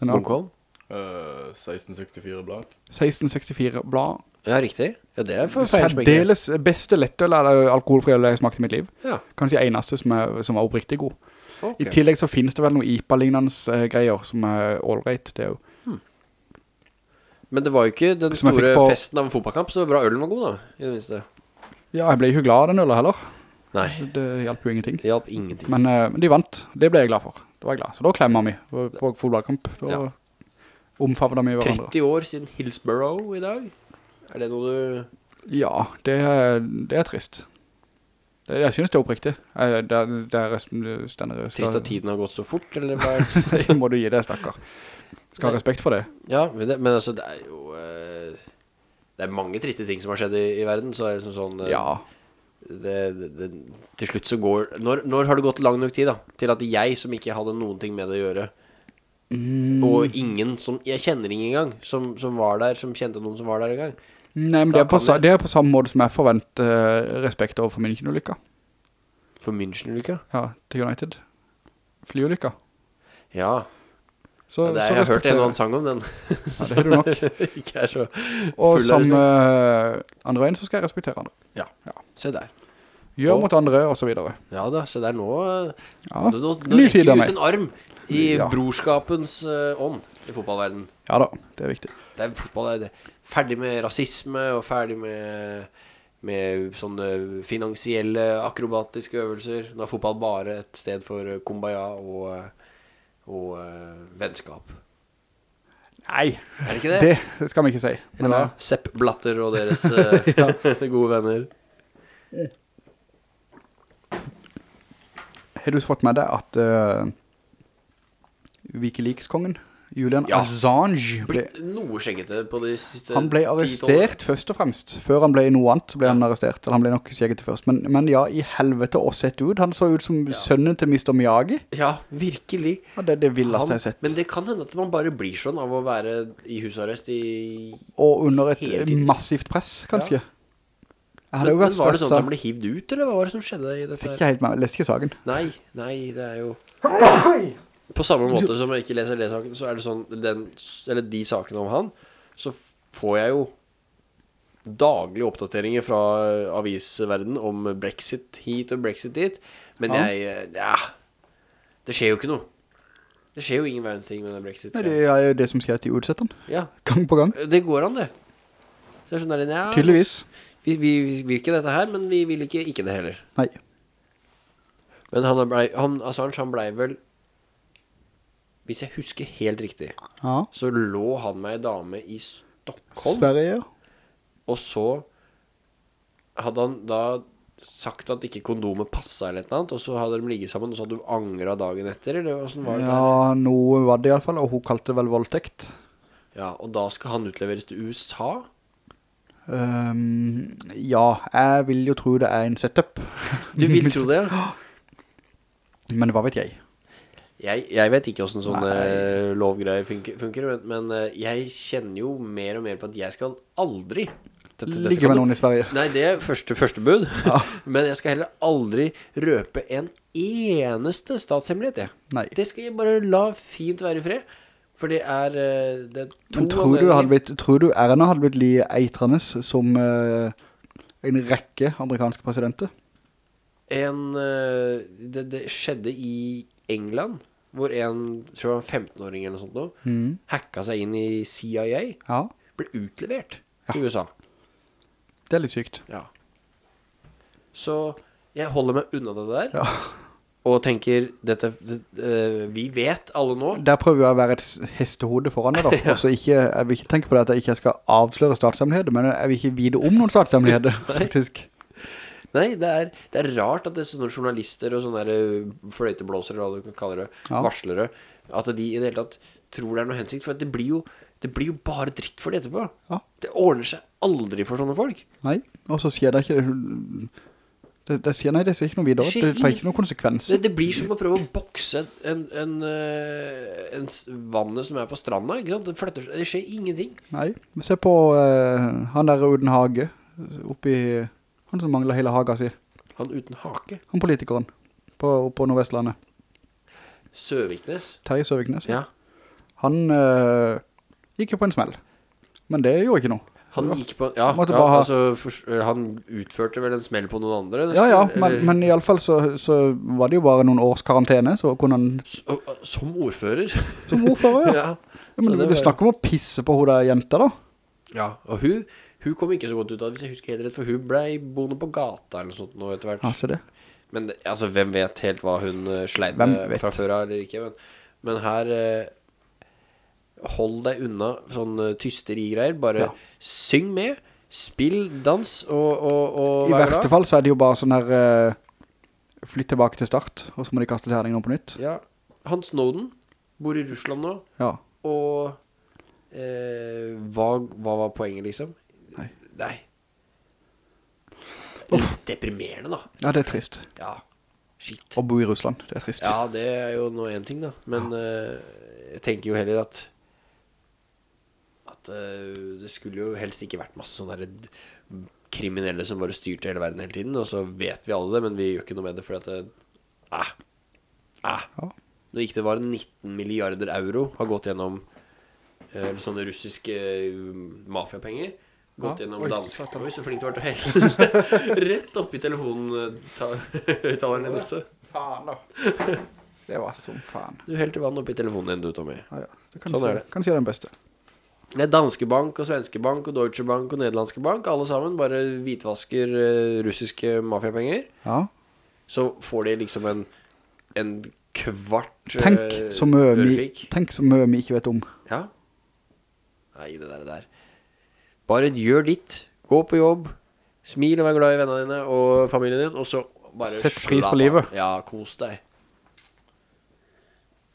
Den Munkholm. Eh, 1664 blad. 1664 blad. Ja, riktig. Ja, det er for feil ikke. Særdeles beste lettøl eller alkoholfri øl jeg smakte i mitt liv. Ja, Kanskje eneste som, er, som var oppriktig god. Okay. I tillegg så finnes det vel noen IPA-lignende eh, greier som er all-right, det er jo. Men det var jo ikke den Som store på- festen av en fotballkamp, så bra ølen var god da, i det minste. Ja, jeg ble jo ikke glad av den ølen heller. Nei, Det hjalp jo ingenting. det hjalp ingenting. Men, uh, men de vant, det ble jeg glad for. Da var jeg glad. Så da klemmer vi på, fotballkamp. Da Ja. omfavner vi hverandre. 30 år siden Hillsborough i dag. Er det noe du... Ja, det er, det er trist. Det, jeg synes det er oppriktig. Jeg, det, er- det er res- Trist at tiden har gått så fort, eller hva? Det må du gi det, stakkar. Skal ha respekt for det. ja, men, det, men altså, det er jo... Uh, det er mange triste ting som har skjedd i, i verden, så er det sånn sånn... eh, Ja, det, det, det, til slutt så går når, når har det gått lang nok tid da Til at jeg som ikke hadde noen ting med det å gjøre Mm. Og ingen som Jeg kjenner ingen gang som, som var der Som kjente noen som var der en gang Nei, men det er, på, jeg, det- er på samme måte som jeg forventer Respekt respekt overfor München-ulykka. For München-ulykka Ja, til United. Flyulykka. Ja, Så, det, så jeg har hørt en annen sang om den Ja, det har du nok. Ikke er så Og som eh, andre veien så skal jeg respektere andre. Ja, Ja. se der Gjør Og- mot andre, og så videre. Ja da, se der nå Ja, Nå, nå, en nå ut en arm I Ja. brorskapens uh, ånd I fotballverden Ja da, det er viktig. Det er fotball er det. Ferdig med rasisme Og ferdig med Med sånne finansielle Akrobatiske øvelser Nå er fotball bare et sted for eh, kumbaya Og, eh, og uh, vennskap Nei, det det? det skal man ikke si. Eller hva? Sepp Blatter og deres ja. gode venner Har du fått med deg at uh, Wikileaks-kongen, Julian Ja. Assange, ble, Blitt noe skjeggete på de siste han ble arrestert først og fremst. Før han ble noe annet, så ble han arrestert. Eller han ble nok skjeggete først. Men, men ja, i helvete å et ut. Han så ut som sønnen til Mr. Miyagi. Ja, virkelig Ja, det er det villeste jeg har sett. Men det kan hende at man bare blir sånn av å være i husarrest i og under et massivt press, kanskje. ja. Men, men var det sånn at han ble hivd ut, eller hva var det som skjedde i dette Fikk her? ikke helt med, jeg leste ikke saken. Nei, nei, det er jo På samme måte som jeg ikke leser det saken Så er det sånn den, Eller de sakene om han Så får jeg jo Daglige oppdateringer fra avisverden Om Brexit hit og Brexit dit Men Ja. jeg eh, Ja Det skjer jo ikke noe Det skjer jo ingen verdens ting med den Brexit Nei, det er jo det som skjer til utsetteren. Ja, Gang på gang. det går an det Det er sånn der ja, Tydeligvis. vi, vi, vi vil ikke dette her Men vi vil ikke ikke det heller Nei. Men han, ble, han Assange han ble vel Hvis jeg husker helt riktig Ja. Så lå han med en dame i Stockholm Sverige. Og så Hadde han da Sagt at ikke kondomet passet eller noe annet Og så hadde de ligget sammen Og så hadde du angret dagen etter Eller hvordan var det? Ja, noe var det i alle fall, og hun kalte det vel voldtekt. Ja, og da skal han utleveres til USA Um, ja, jeg vil jo tro det er en setup. Du vil tro det Men hva vet jeg? Jeg, jeg vet ikke hvordan sånne Nei. lovgreier funker, funker men, men eh, jeg kjenner jo mer og mer på at jeg skal aldri dette- dette Ligge med noen i Sverige. Nei, det er første, første bud Men jeg skal heller aldri røpe en eneste statshemmelighet jeg. Nei. Det skal jeg bare la fint være i fred For det er, eh, det er to Men tror du, hadde blitt, tror du Erna hadde blitt li eitrende som uh, en rekke amerikanske presidenter? En, det, det skjedde i England Hvor en, tror jeg var 15-åring eller noe sånt nå Mm. Hacka seg inn i CIA Ja, Ble utlevert til USA det er litt sykt. Ja. Så jeg holder meg unna det der. Ja. Og tenker dette, det, eh, Vi vet alle nå Der prøver jeg å være et hestehode foran deg da. Altså ikke, jeg vil ikke tenke på det at jeg ikke skal avsløre statshemmeligheter, men jeg vil ikke vide om noen statshemmeligheter, faktisk. Nei, det er, det er rart at det er sånne journalister og sånne eh, fløyteblåsere, eller hva du kaller det, Ja. varslere, At de i det hele tatt tror det er noe hensikt, for det blir jo, det blir jo bare dritt for det etterpå. Ja. Det ordner seg aldri for sånne folk. Nei, og så sier det ikke det, det sier nei, det sier ikke noe videre Det skjer får ikke noen konsekvenser Det, det blir som å prøve å bokse en, en, en, en vannet som er på stranda? Det flytter det skjer ingenting. Nei, se på uh, han der uden hage Oppi Han som mangler hele haga si Han uten hake. Han politikeren På, på Nordvestlandet Søviknes. Terje Søviknes Ja. Han øh, gikk jo på en smell Men det gjorde ikke noe Han gikk på, ja, ja altså, for, han utførte vel en smell på noen andre. Ja, ja, men, men i alle fall så, så var det jo bare noen års karantene Så kunne han S- og- og- Som ordfører. som ordfører, ja, ja. ja Men Så det du snakker om å pisse på hodet jenta da ja. Og hun, hun kom ikke så godt ut av det, hvis jeg husker helt rett, for hun ble boende på gata eller noe sånt nå etter hvert. Altså det Men altså, hvem vet helt hva hun uh, sleit med fra før av eller ikke, men, men her eh, hold deg unna sånn uh, tysterigreier, bare Ja. syng med, spill, dans og, og, og I verste glad. fall så er det jo bare sånn her eh, Flytt tilbake til start Og så må de kaste terningen på nytt Ja, Hans Snowden bor i Russland nå, Ja, og eh, hva, hva var poenget liksom? Nei. Litt deprimerende da. ja det er trist Ja, shit. Å bo i Russland, det er trist Ja, det er jo nå en ting da Men uh, jeg tenker jo heller at At uh, det skulle jo helst ikke vært masse sånne der Kriminelle som bare styrte hele verden hele tiden Og så vet vi alle det, men vi gjør ikke noe med det Fordi at det ah, ah. Ja. Nå gikk det var 19 milliarder euro Har gått gjennom eh, Sånne russiske eh, mafiapenger Gått gjennom Oi, dansk. satan. Oi, så flink du var til å helle. Rett oppi telefonhøyttaleren eh, også. Faen da. Det var som faen. Du helte vann oppi telefonen din du, Tommy. Ja, ja. Det kan, Sånn si, er det. kan si den beste. Det er danske bank og svenske bank og Deutsche Bank og nederlandske bank Alle sammen bare hvitvasker eh, russiske mafiapenger. Ja. Så får de liksom en En kvart eh, Tenk så mye vi, Tenk så mye vi ikke vet om. Ja. Nei, det der, det der Bare gjør ditt Gå på jobb Smil og vær glad i vennene dine og familien din Og så bare Sett pris på livet. Ja, kos deg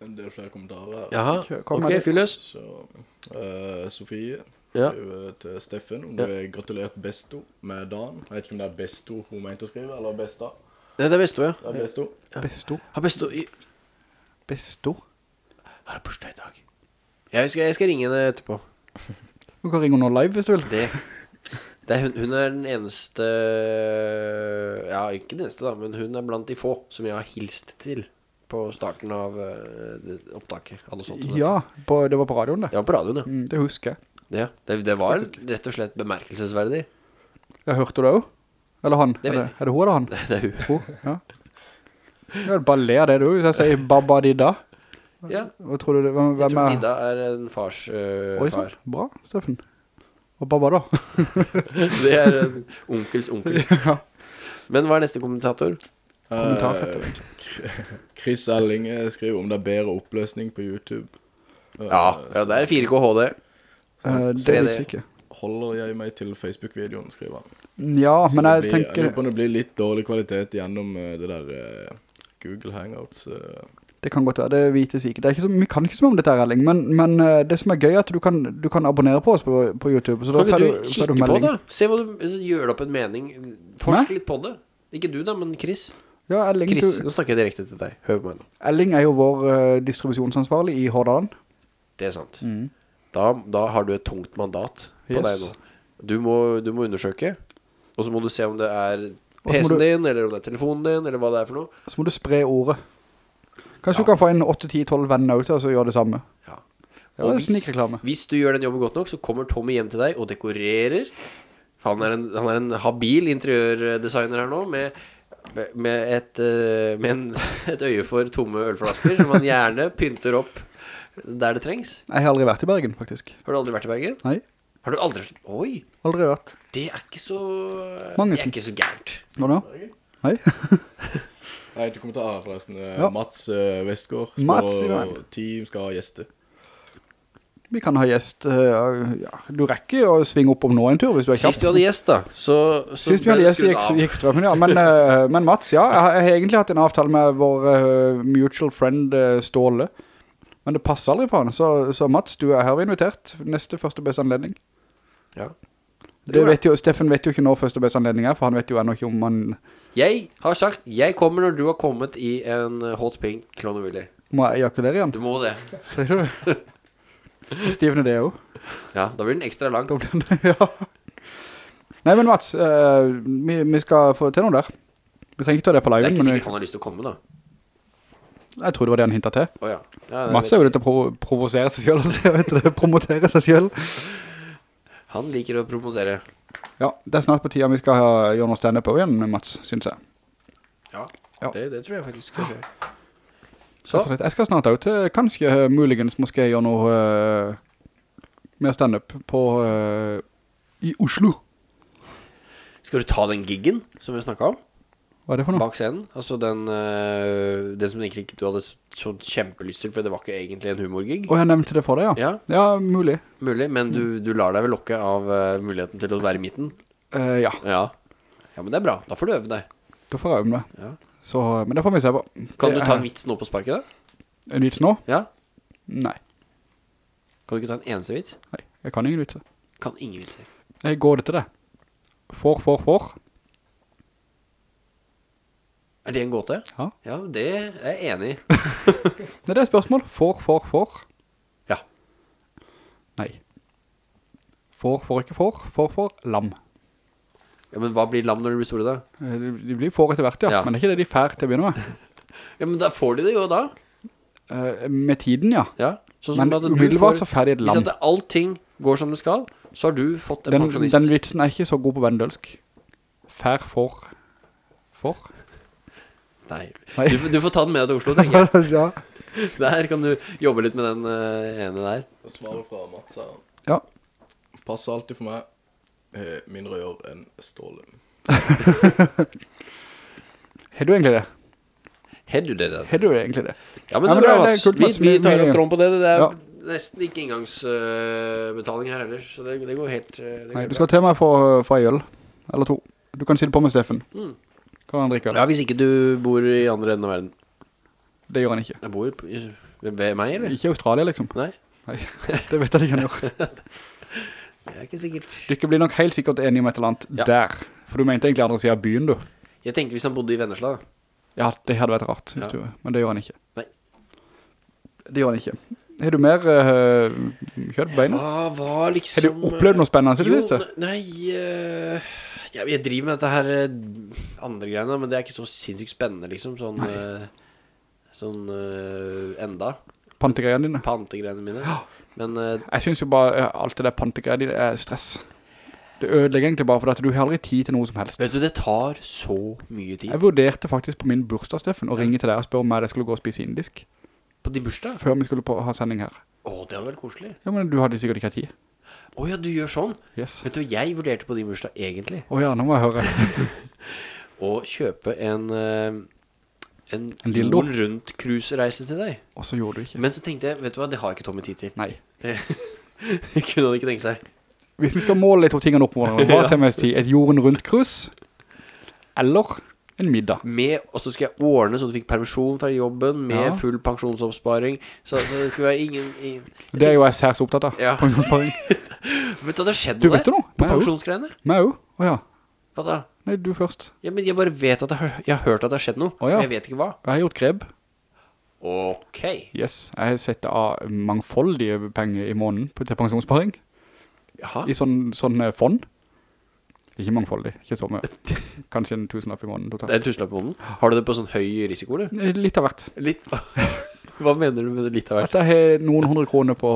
En del flere kommentarer. Jaha, kom ok, fyll løs Så eh, Sofie Ja. skriver til Steffen om Ja. du har gratulert Besto med dagen. Jeg vet ikke om det er Besto hun mente å skrive, eller Besta. Nei, det er Besto, ja Det er Besto. Besto Har Besto i- Besto Har jeg bursdag i dag? Jeg skal, jeg skal ringe henne etterpå Du kan ringe henne live hvis du vil. Det, det er hun, hun er den eneste Ja, ikke den eneste da Men hun er blant de få som jeg har hilst til På starten av uh, opptaket sånt. Ja, på, det var på radioen det. Det var på radioen, ja. Mm, Det husker jeg. Ja, det, det var rett og slett bemerkelsesverdig. Jeg hørte det også? Eller han? Det er, det, er det hun eller han? Det er hun. Hun, ja. Jeg vil bare le det du Hvis jeg sier Baba Dida Ja, Hva tror du det? Hvem, jeg hvem tror er? Nida er en fars eh, Oi, far Bra, Steffen Og pappa da Det er en onkels onkel Ja. Men hva er neste kommentator? Kommentar Eh, Chris Elling eh, skriver om det er bedre oppløsning på YouTube. Ja, ja det er 4K HD Uh, Det er jeg ikke Holder jeg meg til Facebook-videoen, skriver han. Ja, Så men jeg blir, tenker Jeg håper det blir litt dårlig kvalitet gjennom det der Google Hangouts. eh. Det kan godt være, det vites ikke. Det ikke så, vi kan ikke så mye om dette Erling, men, men eh, det som er gøy er at du kan, du kan abonnere på oss på, på YouTube. Kan får ikke du, du kikke du på det? Se hva du Gjør det opp en mening Forsk Hæ? litt på det Ikke du da, men Chris Ja, Erling, Chris, du, nå snakker jeg direkte til deg Hør på meg nå Erling er jo vår uh, distribusjonsansvarlig i Hordaland. Det er sant da, da har du et tungt mandat på Yes. deg nå du må, du må undersøke Og så må du se om det er PC-en din Eller om det er telefonen din Eller hva det er for noe Så må du spre ordet. Kanskje Ja. du kan få en 8-10-12 venner ut og gjøre det samme. Ja. Ja, Og er hvis-. Hvis du gjør den jobben godt nok Så kommer Tommy hjem til deg og dekorerer han er en, han er en habil interiørdesigner her nå Med, med, et, eh, med en, et øye for tomme ølflasker Som han gjerne pynter opp der det trengs Jeg har aldri vært i Bergen, faktisk. Har du aldri vært i Bergen? Nei, Har du aldri Oi, aldri vært. det er ikke så Mange Det er ikke så gærent Hva da? Nei? Nei, til kommentarer forresten. Eh, Ja. Mats uh, Vestgaard Mats, spør team skal ha gjester. Vi kan ha gjest. uh, ja. Du rekker å svinge opp om nå en tur hvis du er kjapp. Sist vi hadde gjest da Så, så Sist vi hadde gjest gikk, gikk strømmen, ja. Men, uh, men Mats, ja, jeg har, jeg har egentlig hatt en avtale med vår eh, mutual friend eh, Ståle. Men det passer aldri for han, så, så Mats, du er her invitert. Neste første beste anledning. Ja. Det vet jo, Steffen vet jo ikke når første beste anledning er, for han vet jo ennå ikke om han Jeg har sagt, jeg kommer når du har kommet i en eh, hot pink Clone Willy. må ejakulere igjen. Du må det. Ser du det? Så stivner det jo. Ja, da blir den ekstra lang. Da blir den, ja. Nei, men Mats, uh, vi, vi skal få til noe der. Vi trenger ikke ta det på live. Det er ikke sikkert sikkert han har lyst til å komme da. jeg, jeg tror det var det han hintet til. Oh, Ja, det Mats er jo litt å pro provosere seg selv, jeg promotere seg selv. Han liker å promosere. Ja, det er snart på tida vi skal ha, gjøre noe stand-up også igjen, Mats, synes jeg. Ja, Ja. Det, det tror jeg faktisk skal skje. Så. Jeg skal snart ut til, kanskje, eh, muligens, måske gjøre noe uh, mer stand-up på, eh, i Oslo. skal du ta den giggen som vi snakket om? Hva er det for noe? Bak scenen? Altså den, øh, den som egentlig ikke du hadde så kjempelyst til, for det var ikke egentlig en humorgig. Og jeg nevnte det for deg, ja. Ja, Ja, mulig. mulig, men du, du lar deg vel lokke av øh, muligheten til å være i midten. Eh, ja, Ja. Ja, men det er bra. Da får du øve deg. da får jeg øve deg Ja. Så, men det får vi se på. Kan du ta en vits nå på sparket da? En vits nå? Ja. Nei, Kan du ikke ta en eneste vits? nei, jeg kan ingen vitser. Kan ingen vitser. Jeg går det til det. For, for, for. Er det en gåte? Ja. Ja, det er jeg enig i. Nei, det er et spørsmål. For, for, for. Ja. Nei. For, for, ikke for. For, for, lam. Ja, men hva blir lam når de blir store da? Eh, De de blir for etter hvert, ja. Ja. Men det er ikke det de fær til å begynne med. Ja, men da får de det jo da. Eh, med tiden, ja. Ja. Sånn Men at du umiddelbart får- så ferdig et Hvis lam. at allting går som det skal, så har du fått en Den, pensjonist. den vitsen er ikke så god på vendølsk. Fær for. For? Nei. Nei. Du, får- du får ta den med deg til Oslo, tenker jeg. ja. Der kan du jobbe litt med den uh, ene der. Svaret fra Mats er Ja. Passer alltid for meg. Mindre å gjøre enn ståle. Har du egentlig det? Har du det Da? Har du egentlig det? Ja, men, Ja, men det det bra, det er Mats. kult, Vi, vi tar opp tråden på det. Det er Ja. nesten ikke inngangsbetaling her heller, så det, det går helt uh, det går Nei, du skal til meg for, for en øl. Eller to. Du kan si det på med Steffen. Mm. Kan han drikke øl? Ja, hvis ikke du bor i andre enden av verden. Det gjør han ikke. Jeg bor i- ved meg, eller? Ikke i Australia, liksom. Nei, Nei, det vet jeg ikke han gjør. det er ikke sikkert. Dere blir nok helt sikkert enige om et eller annet Ja. der. For du mente egentlig andre siden av byen, du. Jeg tenkte hvis han bodde i Vennesla, da. Ja, det hadde vært rart, Ja. du, men det gjør han ikke. Nei. Det gjør han ikke. Har du mer uh, kjøtt på beina? Hva liksom... Har liksom du opplevd noe spennende i det jo, siste? ne- Nei eh, ja, Jeg driver med dette her eh, andre greiene, men det er ikke så sinnssykt spennende, liksom. Sånn, uh, sånn uh, enda. Pantegreiene dine? Pantegreiene mine. Men uh, Jeg synes jo bare alt det der pantegreiene dine er stress. Det ødelegger egentlig bare for at du har aldri tid til noe som helst. vet du, det tar så mye tid. Jeg vurderte faktisk på min bursdag, Steffen, å ringe til deg og spørre om jeg skulle gå og spise indisk. På din bursdag? Før vi skulle på, ha sending her. Å, det hadde vært koselig. Ja, men du hadde sikkert ikke tid. Å ja, du gjør sånn. Yes. Vet du, jeg vurderte på din bursdag egentlig Å ja, nå må jeg høre. å kjøpe en eh, en, En jorden rundt cruisereise til deg. Og så gjorde du ikke. Men så tenkte jeg, vet du hva, det har ikke Tommy tid til. Nei. Det kunne han ikke tenke seg. Hvis vi skal måle de to tingene opp hva hva til mest tid? Et jorden rundt krus? Eller en middag? Med, og så skal jeg ordne så du fikk permisjon fra jobben med Ja. full pensjonsoppsparing. Så, så det skal være ingen, ingen Det er jo jeg særs opptatt av. Ja. Pensjonssparing. Vet du hva det har skjedd Du noe det der? nå? På Meg jo. pensjonsgreiene? Nei, jo. Å ja. Hva da? Nei, du først. Ja, men jeg bare vet at jeg, har- jeg har hørt at det har skjedd noe. Å ja. men Jeg vet ikke hva. Jeg har gjort greb. Ok. Yes. Jeg setter av mangfoldige penger i måneden på- til pensjonssparing. Jaha. I sånn, sånn eh, fond. Ikke mangfoldig, ikke så mye. Kanskje en tusenlapp i måneden Det totalt. er en tusenlapp i måneden. Har du det på sånn høy risiko, du? Eh, Litt av hvert. Litt. Hva mener du med litt av hvert? At jeg har noen hundre kroner på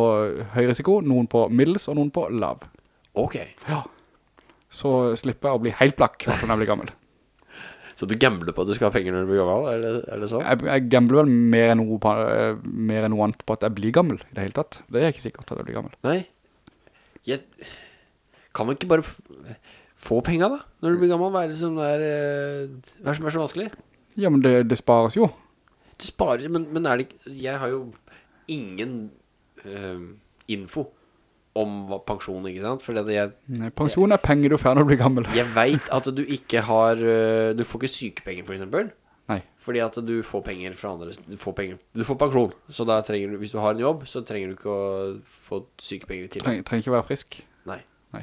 høy risiko, noen på middels og noen på lav. Ok. Ja. Så slipper jeg å bli helt blakk fall når jeg blir gammel. Så du gambler på at du skal ha penger når du blir gammel? Er det, er det sånn? Jeg, jeg gambler vel mer enn, noe på, mer enn noe annet på at jeg blir gammel i det hele tatt. Det er jeg ikke sikkert at jeg blir gammel. Nei. Jeg kan man ikke bare få penger da? Når du blir gammel, hva er det som er, eh, er som er så vanskelig? Ja, men det, det spares jo. Du sparer, men, men er det ikke Jeg har jo ingen eh, info om pensjon, ikke sant? For det jeg, Nei, Pensjon er penger du får når du blir gammel. jeg vet at du ikke har eh, Du får ikke sykepenger, for eksempel. Nei. Fordi at du får penger fra andre Du får penger Du får pensjon Så da trenger du Hvis du har en jobb Så trenger du ikke å få sykepenger i tillegg Treng, trenger ikke være frisk. Nei Nei.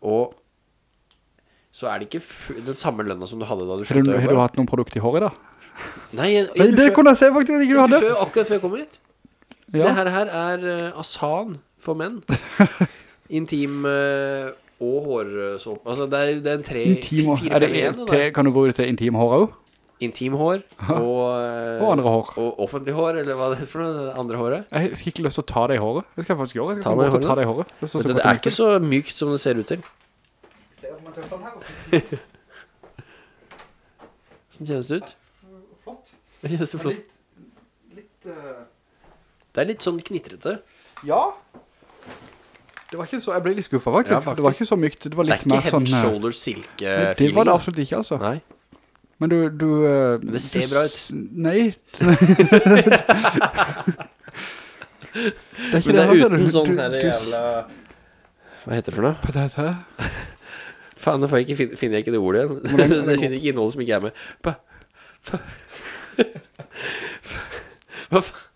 Og Så er det ikke den samme lønna som du hadde da du Har du, sluttet har du hatt noen produkt i håret da? Nei, jeg, Nei, det kunne jeg se faktisk at ikke du hadde. Akkurat før jeg kom hit Ja. Det her, her er uh, Asan for menn Intim uh, og hårsåp Altså det er, det er en tre Intim hår. fire, Er det, fem igjen, det kan du bruke det til intim hår også? Intim hår og, eh, Og andre hår. Og offentlig hår, eller hva det heter for noe, andre håret Jeg har ikke lyst til å ta det i håret. Det skal jeg faktisk gjøre. Jeg skal Ta meg ta det i håret. Det, du, Det er ikke så mykt som det ser ut til Sånn kjennes det ut. Det kjennes det flott Litt, eh, Det er litt sånn knitrete Ja. Det var ikke så, jeg ble litt skuffet faktisk. Ja, faktisk. Det var ikke så mykt. Det var Det er litt ikke mer head sånn... eh, shoulders silke-feeling. det var det absolutt ikke, altså. Nei Men du... du eh, det ser bra ut. Nei. det er ikke Men det er uten Du- sånn her jævla Hva heter det for noe? Dette. Faen, nå fin- finner jeg ikke det ordet igjen Det finner ikke innholdet som ikke er med Pa, pa, Hva faen?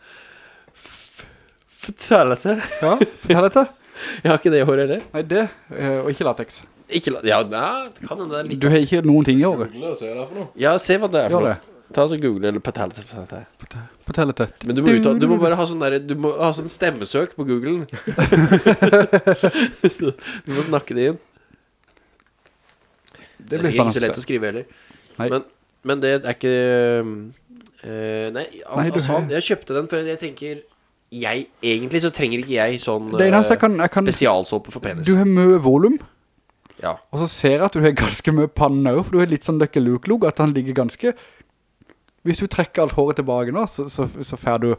Fortell dette. Ja, fortell dette. Jeg har ikke det i håret heller Nei, det, eh, og ikke latex. Ikke la... Ja, nei, det kan det litt Du har ikke noen ting i håret. Google og se hva det er for noe. Ja, se hva det er for noe. Ta så google eller patel Fortell dette. Men du må, uttale, du må bare ha sånn der Du må ha sånn stemmesøk på Google. Du må snakke det inn Det Det er blir ikke så lett å skrive heller Nei. Men, men det er ikke eh, Nei, Nei, du- Asan, jeg kjøpte den for jeg tenker jeg, Egentlig så trenger ikke jeg sånn uh, jeg kan... Jeg kan Spesialsåpe for penis du har mye volum, Ja, og så ser jeg at du har ganske mye panne også, for du har litt sånn Lucky Luke-log, at han ligger ganske... Hvis du trekker alt håret tilbake nå, så, så, så fer du...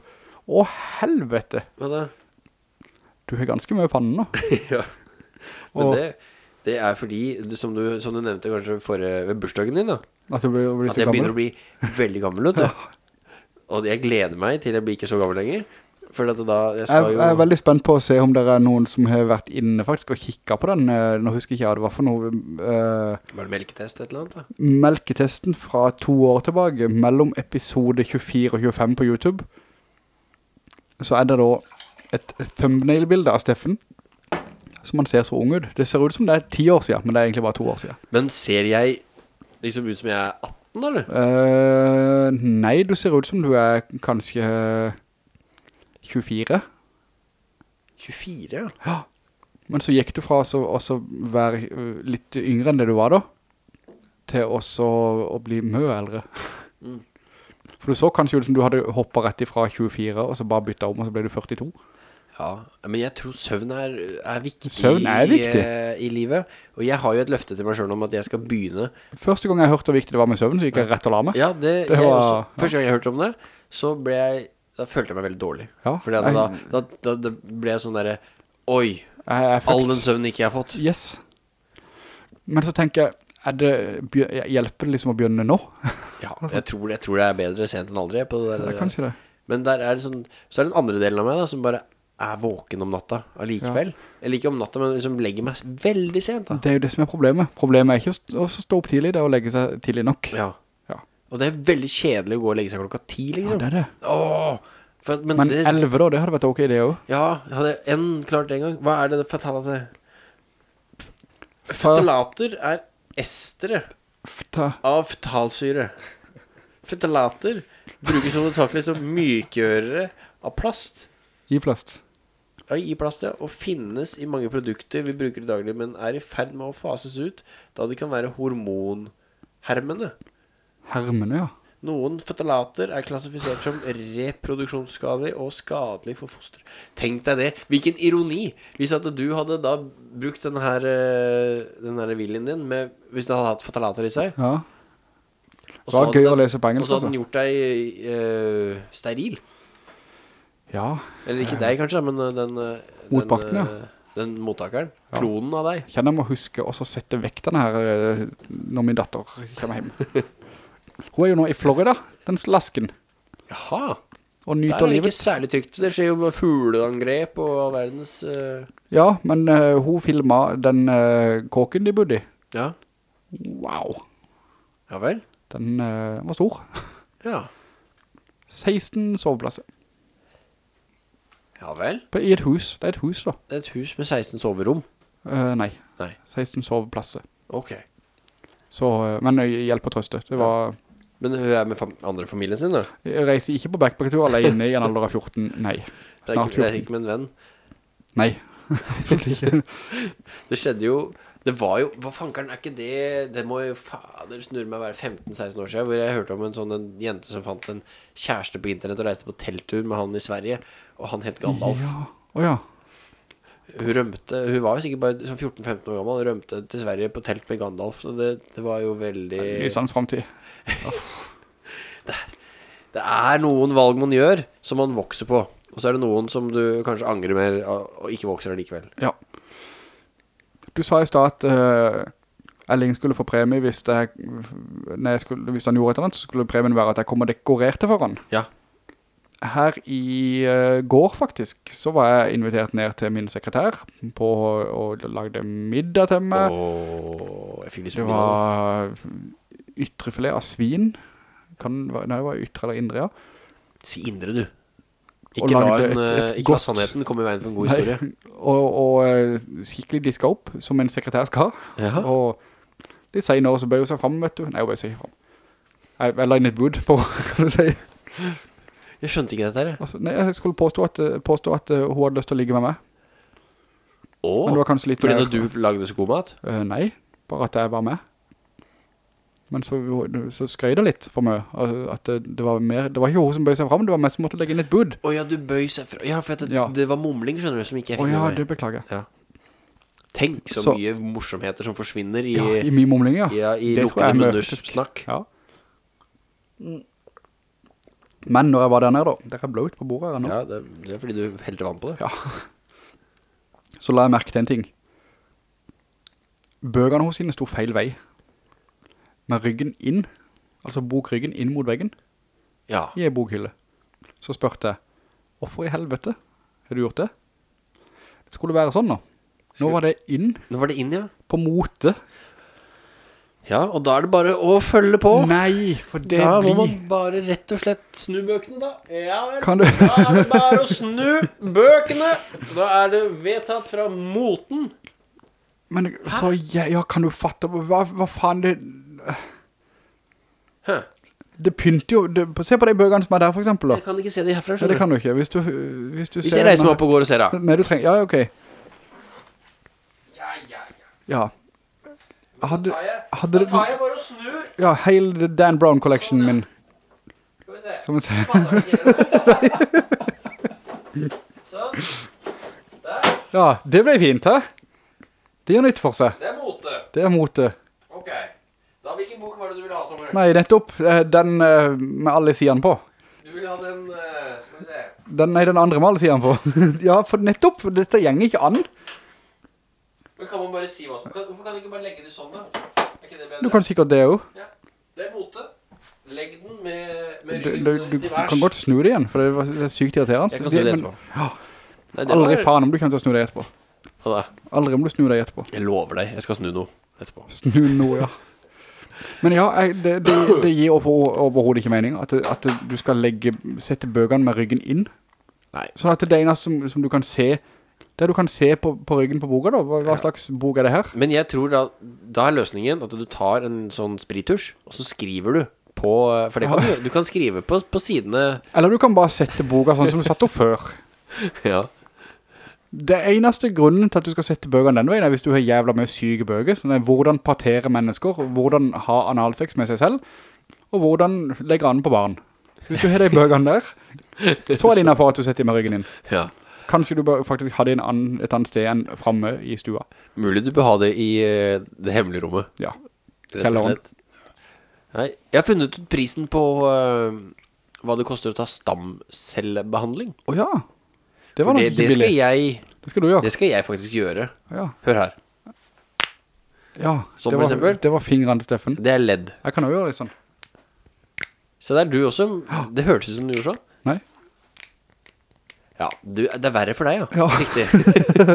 Å, helvete! hva da? Du har ganske mye panne nå. ja. Men Og det, det er fordi som, du, som du nevnte kanskje forrige, ved bursdagen din da at du blir, blir At jeg begynner å bli veldig gammel vet du. Og jeg gleder meg til jeg blir ikke så gammel lenger da, jeg Jeg, jeg er veldig spent på å se om det er noen som har vært inne faktisk og kikket på den. eh, Nå husker jeg ikke hva det var for noe. Uh, Var det melketest et eller annet da? melketesten fra to år tilbake, mellom episode 24 og 25 på YouTube, så er det da et thumbnail-bilde av Steffen, som man ser så ung ut. Det ser ut som det er 10 år siden, men det er egentlig bare to år siden. Men ser jeg liksom ut som jeg er 18 eller? Uh, nei, du ser ut som du er kanskje 24. 24 ja Men så gikk du fra å være litt yngre enn det du var da, til også å bli mye eldre. Mm. For du så kanskje ut som du hadde hoppet rett ifra 24, og så bare byttet om, og så ble du 42. Ja, men jeg tror søvn er, er viktig, Søvn er viktig. I, eh, i livet Og jeg har jo et løfte til meg selv om at jeg skal begynne Første gang jeg hørte hvor viktig det var med søvn, så gikk jeg rett og la meg. Ja, det, Det var- også, Første gang jeg hørte om det Så ble jeg Da følte jeg meg veldig dårlig Ja, Fordi jeg- da, da, da, ble jeg sånn der Oi, Jeg, all den søvnen ikke jeg har fått Yes. Men så tenker jeg, det, hjelper det liksom å begynne nå? Ja, jeg tror, jeg tror det er bedre sent enn aldri på det Det der, er det. Men der er det sånn Så er det den andre delen av meg da Som bare er våken om natta Allikevel Eller ikke om natta, men liksom legger meg veldig sent da Det er jo det som er problemet. Problemet er ikke å stå opp tidlig, det er å legge seg tidlig nok. Ja Ja. Og det er veldig kjedelig å gå og legge seg klokka ti liksom. Ja, det er det. Åh for, Men, Men det 11 da, det hadde vært ok det også. Ja, jeg hadde en klart en gang Hva er det fatale til? Fa- Fetalater er estere Fta. av fetalsyre Fetalater brukes hovedsakelig som mykgjørere av plast I plast. I plast, ja, og finnes i mange produkter vi bruker i daglig, men er i ferd med å fases ut, da de kan være hormonhermene. Hermene, ja. Noen fetalater er klassifisert som reproduksjonsskadelig og skadelig for foster. Tenk deg det. Hvilken ironi. Hvis at du hadde da brukt denne her, eh, den her viljen din, med, hvis du hadde hatt fetalater i seg, Ja, det var gøy gøy å lese på engelsk. og så hadde altså. den gjort deg øh, steril. Ja, Eller ikke deg kanskje, men eh, den, eh, Motparten, ja. eh, den mottakeren. Klonen av deg. kjenner jeg må huske også sette vekk den her når min datter kommer hjem. Hun er jo nå i Florida, den lasken, Jaha. og Der nyter er det livet. ikke særlig trygt. Det skjer jo med fugleangrep og all verdens Uh... Ja, men uh, hun filmet den uh, kåken de bodde i. Ja. Wow. Ja vel. Den var stor. Ja. 16 soveplasser. Ja vel. På- I et hus. Det er et hus da. Det er et hus med 16 soverom. Uh, nei. Nei. 16 soveplasser. Ok. Så, eh, men hjelp og trøste. Det var... Men hun er med fam andre familien sin da? Jeg reiser ikke på backpackertur alene i en alder av 14. Nei. Snart ikke, det er 14. ikke med en venn. Nei. Det skjedde jo Det var jo Hva fankeren er ikke det Det må jo fader snurre meg å være 15-16 år siden Hvor jeg hørte om en sånn en jente som fant en kjæreste på internett Og reiste på telttur med han i Sverige Og han het Gandalf Ja. Åja. Hun rømte Hun var jo sikkert bare sånn 14-15 år gammel Rømte til Sverige på telt med Gandalf Så det, det var jo veldig Lysans fremtid. Det er noen valg man gjør Som man vokser på Og så er det noen som du kanskje angrer mer Og ikke vokser likevel. Ja. Du sa i sted at uh, Elling skulle få premie hvis, det, jeg skulle, hvis han gjorde et eller annet, så skulle premien være at jeg kom og dekorerte for han. Ja Her i uh, går faktisk, så var jeg invitert ned til min sekretær på og lagde middag til meg. Åh, jeg fikk lyst Det på middag var ytrefilet av svin. Kan, nei, det var ytre eller indre, ja. Si indre du Ikke la, en, et- et eh, ikke la sannheten komme i veien for en god Nei, historie og, og eh, skikkelig diska opp, som en sekretær skal ha. Ja. Og litt senere så bøyer hun seg frem, vet du. Nei, hun bøyer seg frem. Jeg, jeg la inn et bud på, kan du si. Jeg skjønte ikke dette her. Altså, nei, jeg skulle påstå at, eh, påstå at uh, hun hadde lyst til å ligge med meg. Åh, det fordi mer- da du lagde så god mat Uh, nei, bare at jeg var med. Men så, så skrøy det litt for meg. At det, det var mer, det var ikke hun som bøy seg frem, det var meg som måtte legge inn et bud. Åja, du bøy seg frem, Ja, for det, Ja. det var mumling, skjønner du, som ikke jeg fikk oh, ja, med det meg beklager jeg. Tenk så, Så- mye morsomheter som forsvinner i, Ja, i min mumling, ja. ja, i lukkende lukkede er munners snakk Ja. Men når jeg var der nede da, der er bløt på bordet her nå, Ja, det, det er fordi du helte vann på det Ja. så la jeg merke til en ting. Bøgerne hos henne stod feil vei. Med ryggen inn, altså bokryggen inn mot veggen, Ja, i en bokhylle. Så spørte jeg, hvorfor i helvete har du gjort det? Det skulle være sånn nå. Nå var det inn nå var det inn, ja på mote. Ja, og da er det bare å følge på. Nei, for det Da må man bare rett og slett snu bøkene da. Ja vel. Kan du... Da er det bare å snu bøkene. Da er det vedtatt fra moten. Men så, ja, ja, kan du fatte, hva, hva faen det... Hæ? Det pynter jo, det, se på de bøkene som er der for eksempel da. Jeg kan ikke se det herfra, Ja, det skjønner du. kan du ikke, hvis du, hvis du Hvis jeg reiser meg opp og går og ser da. Nei, du trenger, ja, ok. Ja, ja, ja. Ja. Hadde, hadde da tar jeg bare og snur ja, hele Dan Brown collection min, Skal vi se som jeg. Passer det ikke Sånn Der, Ja, det ble fint, hæ? Det gjør nytt for seg. det er mote Det er mote. Ok Da, hvilken bok var det du ville ha, Tommer? Nei, nettopp, eh, den eh, med alle sidene på. Du ville ha den, eh, skal vi se Den, nei, den andre med alle sidene på. ja, for nettopp, dette gjenger ikke an. Men kan man bare si hva som kan, Hvorfor kan du ikke bare legge det sånn da? Er ikke det bedre? Du kan sikkert det jo. Ja, det er mote. Legg den med, med Du, ryggen du, du til kan godt snu det igjen, for det, var, det er sykt irriterende. Jeg kan snu det etterpå. Ja, Nei, det aldri var- faen om du kommer til å snu deg etterpå. Hva da? Aldri om du snur deg etterpå. Jeg lover deg, jeg skal snu noe etterpå. Snu noe, ja. Men ja, jeg, det, det, det gir over, overhovedet ikke mening at, at du skal legge, sette bøkene med ryggen inn. Nei. Sånn at det eneste som, som du kan se, det du kan se på, på ryggen på boka da, hva, hva slags bok er det her? Men jeg tror da, da er løsningen at du tar en sånn sprittusj, og så skriver du på, for det kan du, du kan skrive på, på sidene, Eller du kan bare sette boka sånn som du satt opp før. ja. Det eneste grunnen til at du skal sette bøkene den veien er hvis du har jævla mye syke bøker, sånn hvordan partere mennesker, hvordan ha analsex med seg selv, og hvordan legge an på barn. Hvis du har de bøkene der, så er det innenfor at du setter dem med ryggen din. Ja. Kanskje du bør faktisk ha det en annen, et annet sted enn fremme i stua. Mulig du bør ha det i eh, det hemmelige rommet. Ja. Kjelleren. Nei, jeg har funnet ut prisen på eh, hva det koster å ta stamcellebehandling. Åja, det var For nok det, det skal jeg, Det skal du gjøre. det skal jeg faktisk gjøre. Ja, Hør her. ja. Som det for var, eksempel? Det var fingrene Steffen. Det er ledd. Jeg kan også gjøre det sånn. Se det er du også, det hørtes ut som du gjorde sånn. Ja, du, det er verre for deg, ja. Ja. Riktig.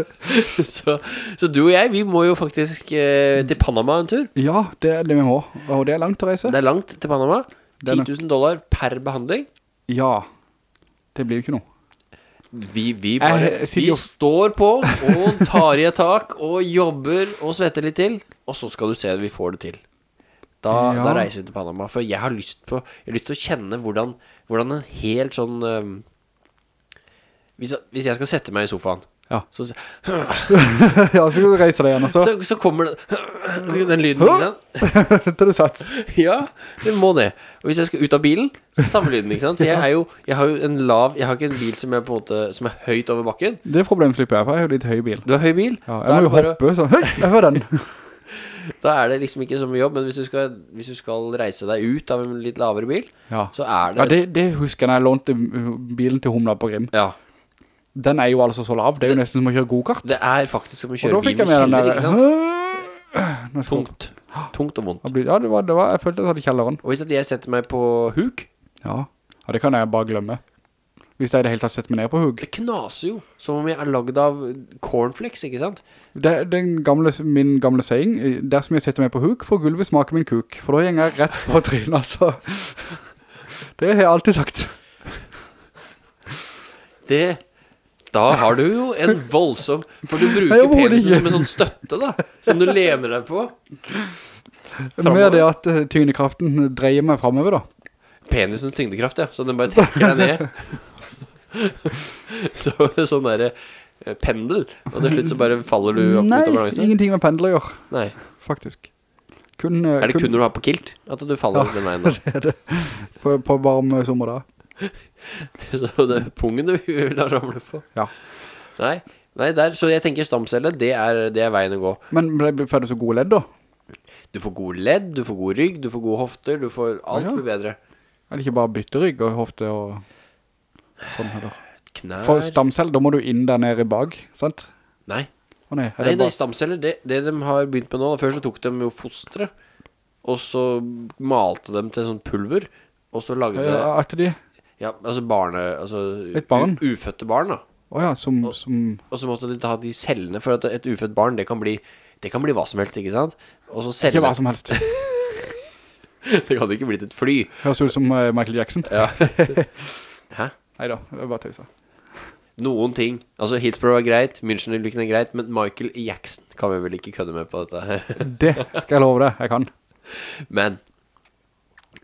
så, så du og jeg, vi må jo faktisk eh, til Panama en tur. Ja, det er det vi må. Og det er langt å reise. Det er langt til Panama. Er 10 000 dollar per behandling. Ja, det blir jo ikke noe. Vi, vi bare Vi står på og tar i et tak og jobber og svetter litt til, og så skal du se at vi får det til. Da, Ja. da reiser vi til Panama. For jeg har lyst på Jeg har lyst til å kjenne hvordan, hvordan en helt sånn øhm, hvis, hvis jeg skal sette meg i sofaen, Ja. så, så, ja, så skal du reise deg igjen, og så så, så kommer det den lyden, ikke sant? til du sats. Ja, det må det. Og hvis jeg skal ut av bilen, så samme lyden, ikke sant? Jeg, er jo, jeg har jo en lav Jeg har ikke en bil som er på en måte Som er høyt over bakken. Det problemet slipper jeg, for jeg har jo litt høy bil. Du har høy bil. Ja, jeg må jo det bare, hoppe, så høy, jeg får den. da er det liksom ikke så mye jobb. Men hvis du skal, hvis du skal reise deg ut av en litt lavere bil, Ja, så er ja det det, det husker jeg når jeg lånte bilen til Humla på Grim. Ja. Den er jo altså så lav, det er jo nesten som å kjøre godkart Det er faktisk som å kjøre bil med jeg med den der ikke sant? Tungt. Tungt og vondt. Ja, det var, det var, jeg følte jeg hadde kjelleren. Og hvis jeg setter meg på huk, Ja. ja, det kan jeg bare glemme. Hvis jeg i det hele tatt setter meg ned på huk. det knaser jo som om jeg er laget av cornflakes, ikke sant? Det, den gamle, min gamle saying, dersom jeg setter meg på huk, får gulvet smake min kuk. For da gjenger jeg rett på trynet, altså. Det har jeg alltid sagt. Det Da har du jo en voldsom For du bruker penisen som en sånn støtte, da. Som du lener deg på. Med det at eh, tyngdekraften dreier meg fremover da. Penisens tyngdekraft, ja. Så den bare trekker deg ned. så, sånn derre eh, pendel. Og til slutt så bare faller du opp Nei, ut av Nei, ingenting med pendler å gjøre, Nei. faktisk. Kun, eh, Er det kun når du har på kilt at du faller den veien? da? det er det. På, på varm sommer da. Så det er pungen du vil ha ramle på? Ja. Nei. Nei, der, så jeg tenker stamcelle, det er, det er veien å gå. Men får du så gode ledd da? Du får god ledd, du får god rygg, du får gode hofter, du får alt Ja. blir bedre. Er det ikke bare bytte rygg og hofte og sånn heller? Knær For stamceller, da må du inn der nede i bak, sant? Nei. Å nei, Nei, nei, stamceller, det, det de har begynt med nå, før så tok de jo fostre, og så malte dem til sånn pulver, og så lagde, Ja, ja, de... ja, altså barne, altså Et barn? ufødte barn da, Åja, som, som... og så måtte de ta de cellene, for at et ufødt barn, det kan bli, det kan bli hva som helst, ikke sant? Og så Ikke hva som helst. det kan ikke blitt et fly. Høres ut som eh, Michael Jackson. Ja. Hæ? Neida, det var bare tøysa. Noen ting, altså Hillsborough er greit, München-lykken er greit, men Michael Jackson kan vi vel ikke kødde med på dette. Det skal jeg love deg, jeg kan. Men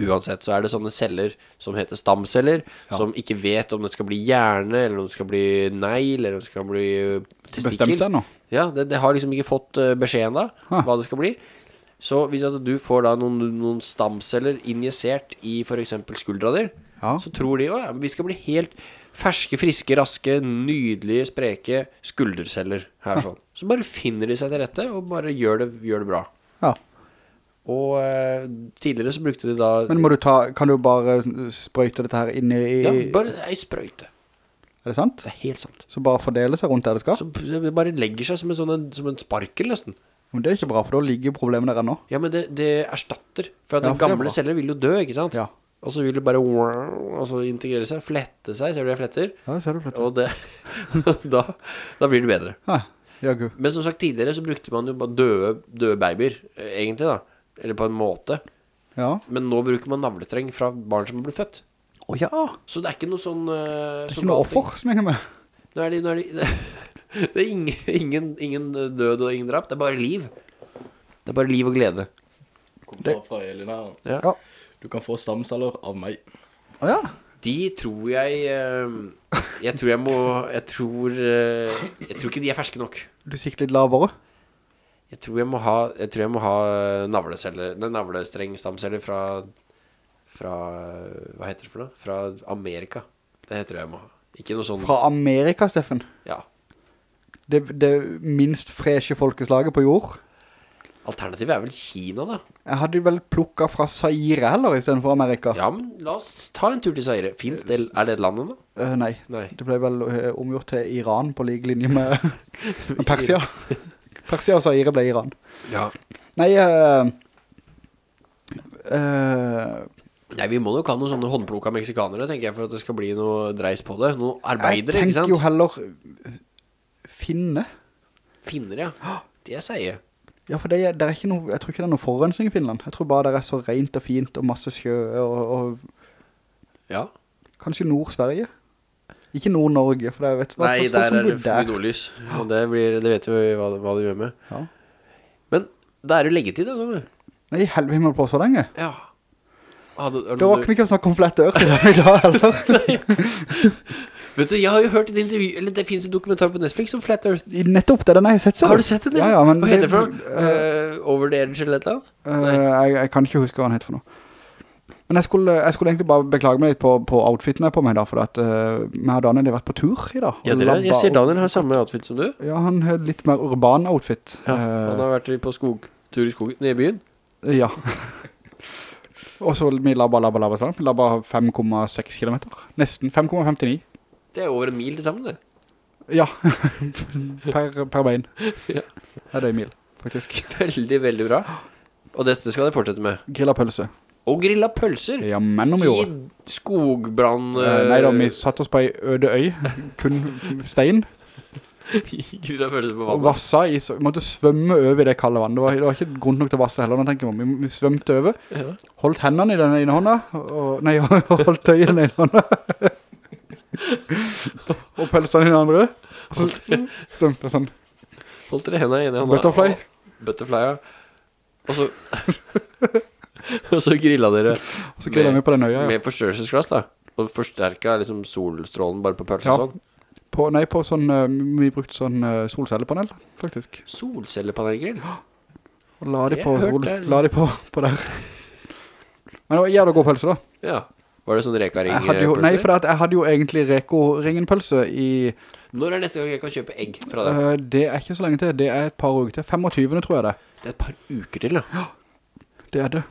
uansett så er det sånne celler som heter stamceller, som ikke vet om det skal bli hjerne, eller om det skal bli negl, eller om det skal bli testikkel. Bestemt seg nå. Ja, det, det har liksom ikke fått beskjeden beskjed enda, Ah. hva det skal bli. Så hvis du får da noen, noen stamceller injisert i for eksempel skuldra di, Ja. så tror de, å ja, vi skal bli helt ferske, friske, raske, nydelige, spreke skulderceller her sånn. Så bare finner de seg til rette, og bare gjør det, gjør det bra. Ja. Og eh, tidligere så brukte de da Men må du ta, kan du bare sprøyte dette her inn i... Ja, bare ei sprøyte. Er det sant? Det er helt sant. Så bare fordele seg rundt der det skal? Så det bare legger seg som en, sånn, en, som en sparkel nesten. Men det er ikke bra, for da ligger problemet der ennå. Ja, men det, det erstatter. For at Ja, de for gamle celler vil jo dø, ikke sant? Ja. Og så vil det bare Og så integrere seg, flette seg, ser du jeg fletter? Ja, det ser du fletter. Og det da, da blir det bedre. Ja, ja. Men som sagt tidligere så brukte man jo bare døde, døde babyer, eh, egentlig da. Eller på en måte. Ja. Men nå bruker man navlestreng fra barn som blir født. Åja, Så det er ikke noe sånn uh, det er ikke noe offer som henger med. Nå er det, nå er det, det er ingen, ingen, ingen død og ingen drap, det er bare liv. Det er bare liv og glede. Kommentar fra Elin her. Ja. Ja. Du kan få stamceller av meg. Åja, De tror jeg eh, Jeg tror jeg må Jeg tror eh, Jeg tror ikke de er ferske nok. du sikter litt lavere. Jeg tror jeg må ha Jeg tror jeg må ha eh, navleceller Nei, navlestrengstamceller fra Fra Hva heter det for noe? Fra Amerika. Det tror jeg jeg må ha. Ikke noe sånn Fra Amerika, Steffen. Ja. Det, det minst freshe folkeslaget på jord. Alternativet er vel Kina, da. Jeg hadde vel plukket fra Saire heller, i stedet for Amerika. Ja, men la oss ta en tur til Saire. Finns det Er det et da? ennå? Eh, nei. Nei. Det ble vel eh, omgjort til Iran på like linje med, med Persia. Persia og Zaire ble Iran. Ja. Nei, uh, uh, Nei, vi må nok ha noen sånne håndplukka meksikanere, tenker jeg, for at det skal bli noe dreis på det. Noen arbeidere, ikke sant? Jeg tenker jo heller øh, finne. Finner, ja. Det er seie. Ja, for det, er- det er ikke noe, jeg tror ikke det er noe forurensning i Finland. Jeg tror bare det er så rent og fint og masse sjø og, og Ja. kanskje Nord-Sverige. Ikke Nord-Norge, for er, vet hva Nei, der er det for mye nordlys. Og det, blir, det vet vi hva, hva det gjør med. Ja. Men da er det leggetid, da. du. Nei, helvete, må på så lenge. Ja. ah, du, det var ikke mye å snakke om flette ørt i dag, i dag heller. Vet du, jeg har jo hørt et intervju Eller det finnes en dokumentar på Netflix om Flat Earth. I- Nettopp, det er den jeg har sett selv. Har du sett den? Ja, ja, men Hva heter det det- for noe? Uh, over the Edge eller et eller annet? Uh, jeg, jeg kan ikke huske hva den heter for noe. Men jeg skulle, jeg skulle egentlig bare beklage meg litt på, på outfiten jeg på meg da, for at uh, meg og Daniel har vært på tur i dag. Ja, dere, jeg ser Daniel har samme outfit som du. Ja, han har litt mer urban outfit. Ja, Eh, han har vært på skog, tur i skogen, nede i byen. Ja. Og så vi labba, labba, labba, labba, labba 5,6 kilometer. Nesten 5,59. Det er over en mil til sammen, det. Ja, per, per bein. Ja. Det er mil, faktisk. Veldig, veldig bra. Og dette skal dere fortsette med. Grilla pølse. Og grilla pølser. Ja, men om I skogbrann... Eh, nei da, vi satt oss på ei øde øy, kun stein, grilla pølser på vann. og vassa i, vi måtte svømme over i det kalde vannet. Det var, det var ikke grunn nok til å vasse heller, tenker meg. Vi, svømte over, Ja. holdt hendene i den ene hånda, og, nei, holdt tøy i den ene hånda. og pølsene i den andre. Og så svømte sånn. Holdt dere hendene i ene hånda. Butterfly. Og- Butterfly, ja. Og så... og så grilla dere Og så grillet vi på den øya, ja. med forstørrelsesglass, da. Og forsterket liksom solstrålen bare på pølsen Ja. sånn. På, nei, på sånn, eh, vi brukte sånn eh, solcellepanel, faktisk. Solcellepanelgrill. Og la de Det på, sol, la de på, på der. Men det var jævla god pølse da. Ja. Var det sånn rekaring Jeg hadde nei, for jeg hadde jo egentlig Reko-ringen-pølse i, Når er neste gang jeg kan kjøpe egg fra deg? Uh, det er ikke så lenge til, det er et par uker til. 25. tror jeg det. Det er et par uker til, da. Ja, Det er det.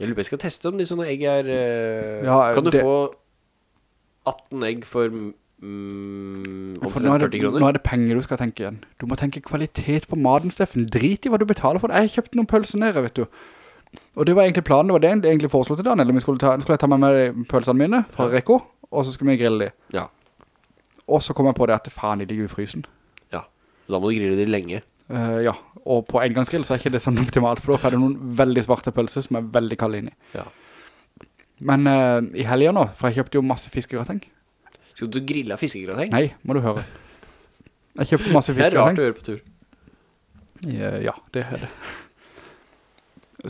Jeg lurer på jeg skal teste om de sånne egg er eh, Ja, Kan du det- få 18 egg for mm, nå, omtrent er 40 det, kroner? nå er det penger du skal tenke igjen. Du må tenke kvalitet på maten, Steffen. Drit i hva du betaler for det. Jeg kjøpte noen pølser nede, vet du. Og det var egentlig planen, det var det jeg egentlig foreslo til Daniel. Vi skulle ta, skulle jeg ta med meg pølsene mine fra Reko, og så skulle vi grille de. Ja. Og så kom jeg på det at faen, de ligger i frysen. ja. Da må du grille de lenge. Eh, ja, og på engangsgrill så er ikke det sånn optimalt, for da får du noen veldig svarte pølser som er veldig kalde inni. Ja. Men uh, i helgen nå, for jeg kjøpte jo masse fiskegrateng. Skulle du grille fiskegrateng? Nei, må du høre. Jeg kjøpte masse fiskegrateng. Det er rart å gjøre på tur. Ja, ja, det er det.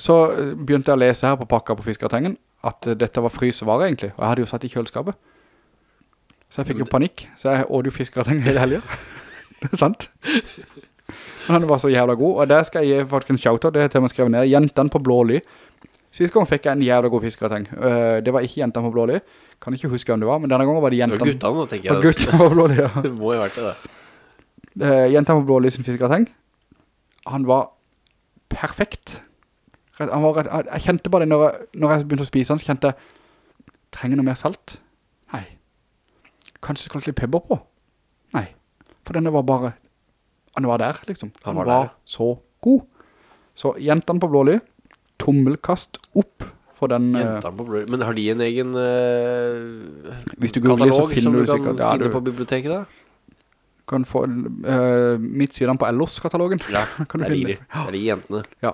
Så eh, begynte jeg å lese her på pakka på fiskegratengen at dette var frysevare egentlig, og jeg hadde jo satt i kjøleskapet. Så jeg fikk jo panikk, så jeg ådde jo fiskegrateng hele helgen. det er sant. Men han var så jævla god, og der skal jeg gi faktisk en shoutout, det er jeg til å skrive ned, Jentene på Blåly. Sist gang fikk jeg en jævla god fiskegrateng. tenk. det var ikke Jentene på Blåly, kan ikke huske hvem det var, men denne gangen var det Det var guttene tenker jeg. og jeg. Guttene på Blåly, ja. Det må jo vært det, da. Jenten Jentene på Blåly sin fiskegrateng, han var perfekt. Han var, jeg kjente bare det når jeg, når jeg begynte å spise han, så kjente jeg, trenger noe mer salt? Nei. Kanskje skal litt pepper på? Nei. For denne var bare, han var der liksom. Han Han, var var, så god. Så jentene på Blåly, tommelkast opp for den, eh, Jentene på blåly, Men har de en egen uh, Hvis du googler, så katalog finner som du du kan sikkert- ja, finne du- på biblioteket da? kan få uh, midt siden på Ellos-katalogen. Ja, Kan du de, det er de. Jentene. Ja.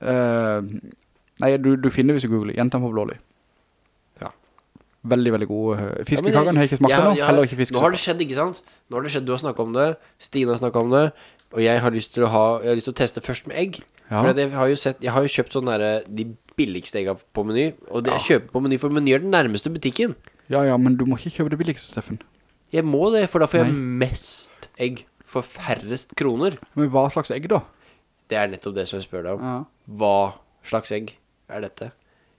Uh, nei, du, du finner hvis du googler Jentene på Blåly. Veldig, veldig god. fiskekakene Ja, har jeg ikke smakt ja, ja, heller ikke Nå har det skjedd, ikke sant? Nå har det skjedd, du har snakket om det, Stine har snakket om det, og jeg har lyst til å ha, jeg har lyst til å teste først med egg. Ja. For jeg har jo sett, jeg har jo kjøpt sånn der, de billigste egga på meny, og det jeg kjøper på meny, for meny er den nærmeste butikken. Ja, ja, men du må ikke kjøpe det billigste, Steffen. Jeg må det, for da får jeg Nei. mest egg for færrest kroner. Men hva slags egg da? Det er nettopp det som jeg spør deg om. Ja. Hva slags egg er dette?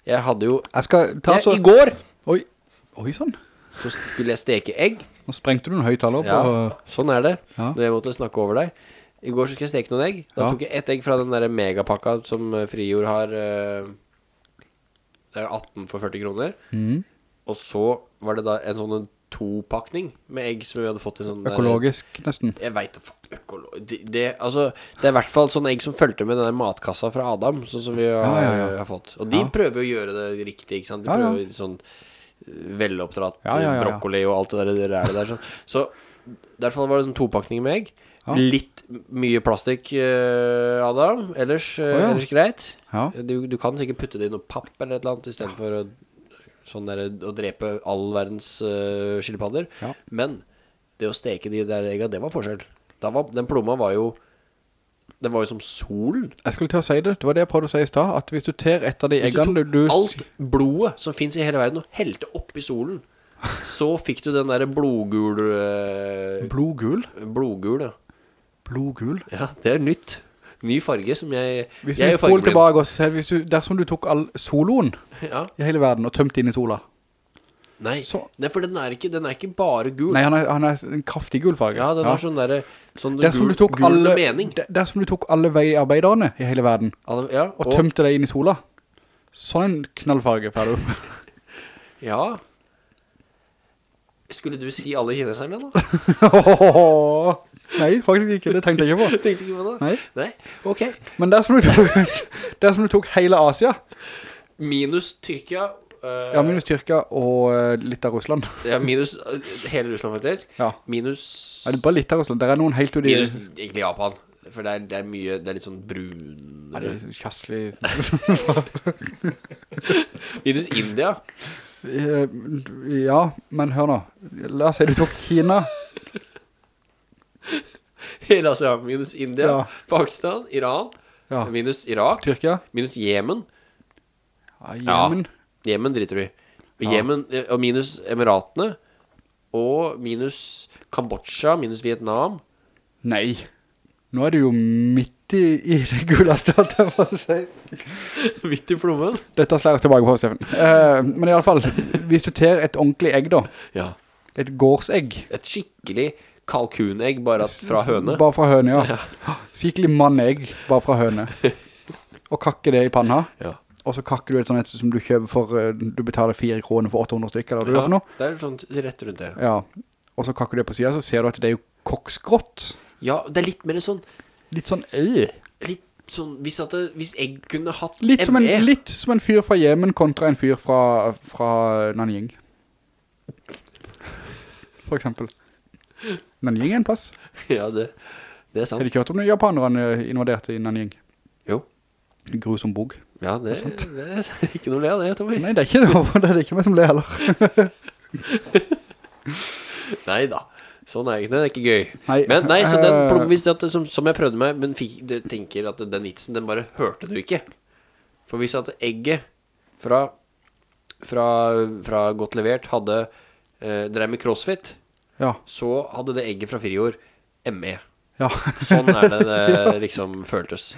Jeg hadde jo, Jeg skal ta jeg, i går, Oi, oi sånn. så skulle jeg steke egg. Nå sprengte du noen høytaler opp. Ja, sånn er det. Ja. Når jeg måtte snakke over deg. I går skulle jeg steke noen egg. Da Ja. tok jeg ett egg fra den der megapakka som eh, Frigjord har. eh, Det er 18 for 40 kroner. Mm. Og så var det da en sånn topakning med egg som vi hadde fått i sånn der- Økologisk, nesten. Jeg vet det, det, det, altså, det er i hvert fall sånn egg som følte med den der matkassa fra Adam, sånn som vi har, Ja, ja, ja. har fått. Og de prøver å gjøre det riktig, ikke sant? De Ja, ja. prøver sånn veloppdratt Ja, ja, ja, ja. brokkoli og alt det der, det rælet der. Sånn. Så derfor var det en topakning med egg. Ja. Litt mye plastikk, eh, Adam. Ellers, uh, oh, ja. ellers greit. Ja. Du, du kan sikkert putte det i noe papp eller et eller annet, i stedet for å, sånn der, å drepe all verdens uh, skilpadder. Ja. Men det å steke de der egga, det var forskjell. Var, den plomma var jo Den var jo som solen. Jeg skulle til å si det, det var det jeg prøvde å si i sted, at hvis du ter et av de Hvis eggene du du... tok alt blodet som finnes i hele verden og helte opp i solen, så fikk du den der blodgul eh, Blodgul? Blodgul, ja. Blodgul? Ja, det er nytt. Ny farge som jeg Hvis jeg vi er spoler tilbake og ser, du, dersom du tok all soloen Ja. i hele verden og tømte inn i sola. Nei, Så- nei, for den er, ikke, den er ikke bare gul. Nei, han er, han er en kraftig gul farge. Ja, den har sånn der Sånn Dersom gul, du tok gul alle, mening. der- som du tok alle veiarbeiderne i hele verden Alle- Ja, og tømte deg inn i sola, sånn en knallfarge får. Ja. Skulle du si alle kineserne da? Nei, faktisk ikke, det tenkte jeg ikke på. Tenkte ikke på det? Nei. Nei, ok. Men det du tok, dersom du tok hele Asia, Minus Tyrkia. Eh, ja, minus Tyrkia og eh, litt av Russland. ja, minus eh, hele Russland faktisk. Ja. Minus... Nei, det er bare litt av Russland. Det er noen helt ut i... Minus egentlig Japan. For det er, det er mye, det er litt sånn brun... Nei, det er så kjasselig. Minus India. Ja, men hør nå. La oss si du tok Kina. Hele Asia. Minus India. Ja. Pakistan. Iran. Ja, Minus Irak. Tyrkia. Minus Jemen. Ja, Ja. Jemen. Jemen driter vi. i. Jemen, eh, og minus Emiratene. Og minus Kambodsja, minus Vietnam. Nei. Nå er du jo midt i, i det guleste, jeg på å si. Midt i plommen. Dette slår jeg tilbake på, Steffen. Uh, men i alle fall, hvis du ter et ordentlig egg da, Ja. et gårdsegg, Et skikkelig kalkunegg, bare fra høne. bare fra høne, ja. Skikkelig mannegg, bare fra høne. Og kakke det i panna. Ja. Og så kakker du et sånt som du kjøper for, eh, du betaler 4 kroner for 800 stykker, eller hva du gjør for noe. det er sånn rett rundt det. Ja. Og så kakker du det på siden, så ser du at det er jo koksgrått. Ja, det er litt mer sånn, Litt sånn, øy. litt sånn, hvis, det, hvis jeg kunne hatt Litt som, en, litt som en fyr fra Yemen kontra en fyr fra, fra Nanjing. For eksempel. Nanjing er en plass. Ja, det, det er sant. Har de ikke hørt om noen japanerne invaderte i Nanjing? Grusom bog. Ja, det, det er ikke noe le av det, Tommy. Nei, det er ikke noe, Det er ikke meg som le heller. Neida. Sånn er det ikke, det er ikke gøy. Nei, men nei, så den eh, plommen, at, som, som jeg prøvde meg, men fikk, det, tenker at den vitsen, den bare hørte du ikke. For hvis at egget fra, fra, fra godt levert hadde eh, drev med crossfit, Ja, så hadde det egget fra Friord ME. ja. Sånn er det det liksom føltes.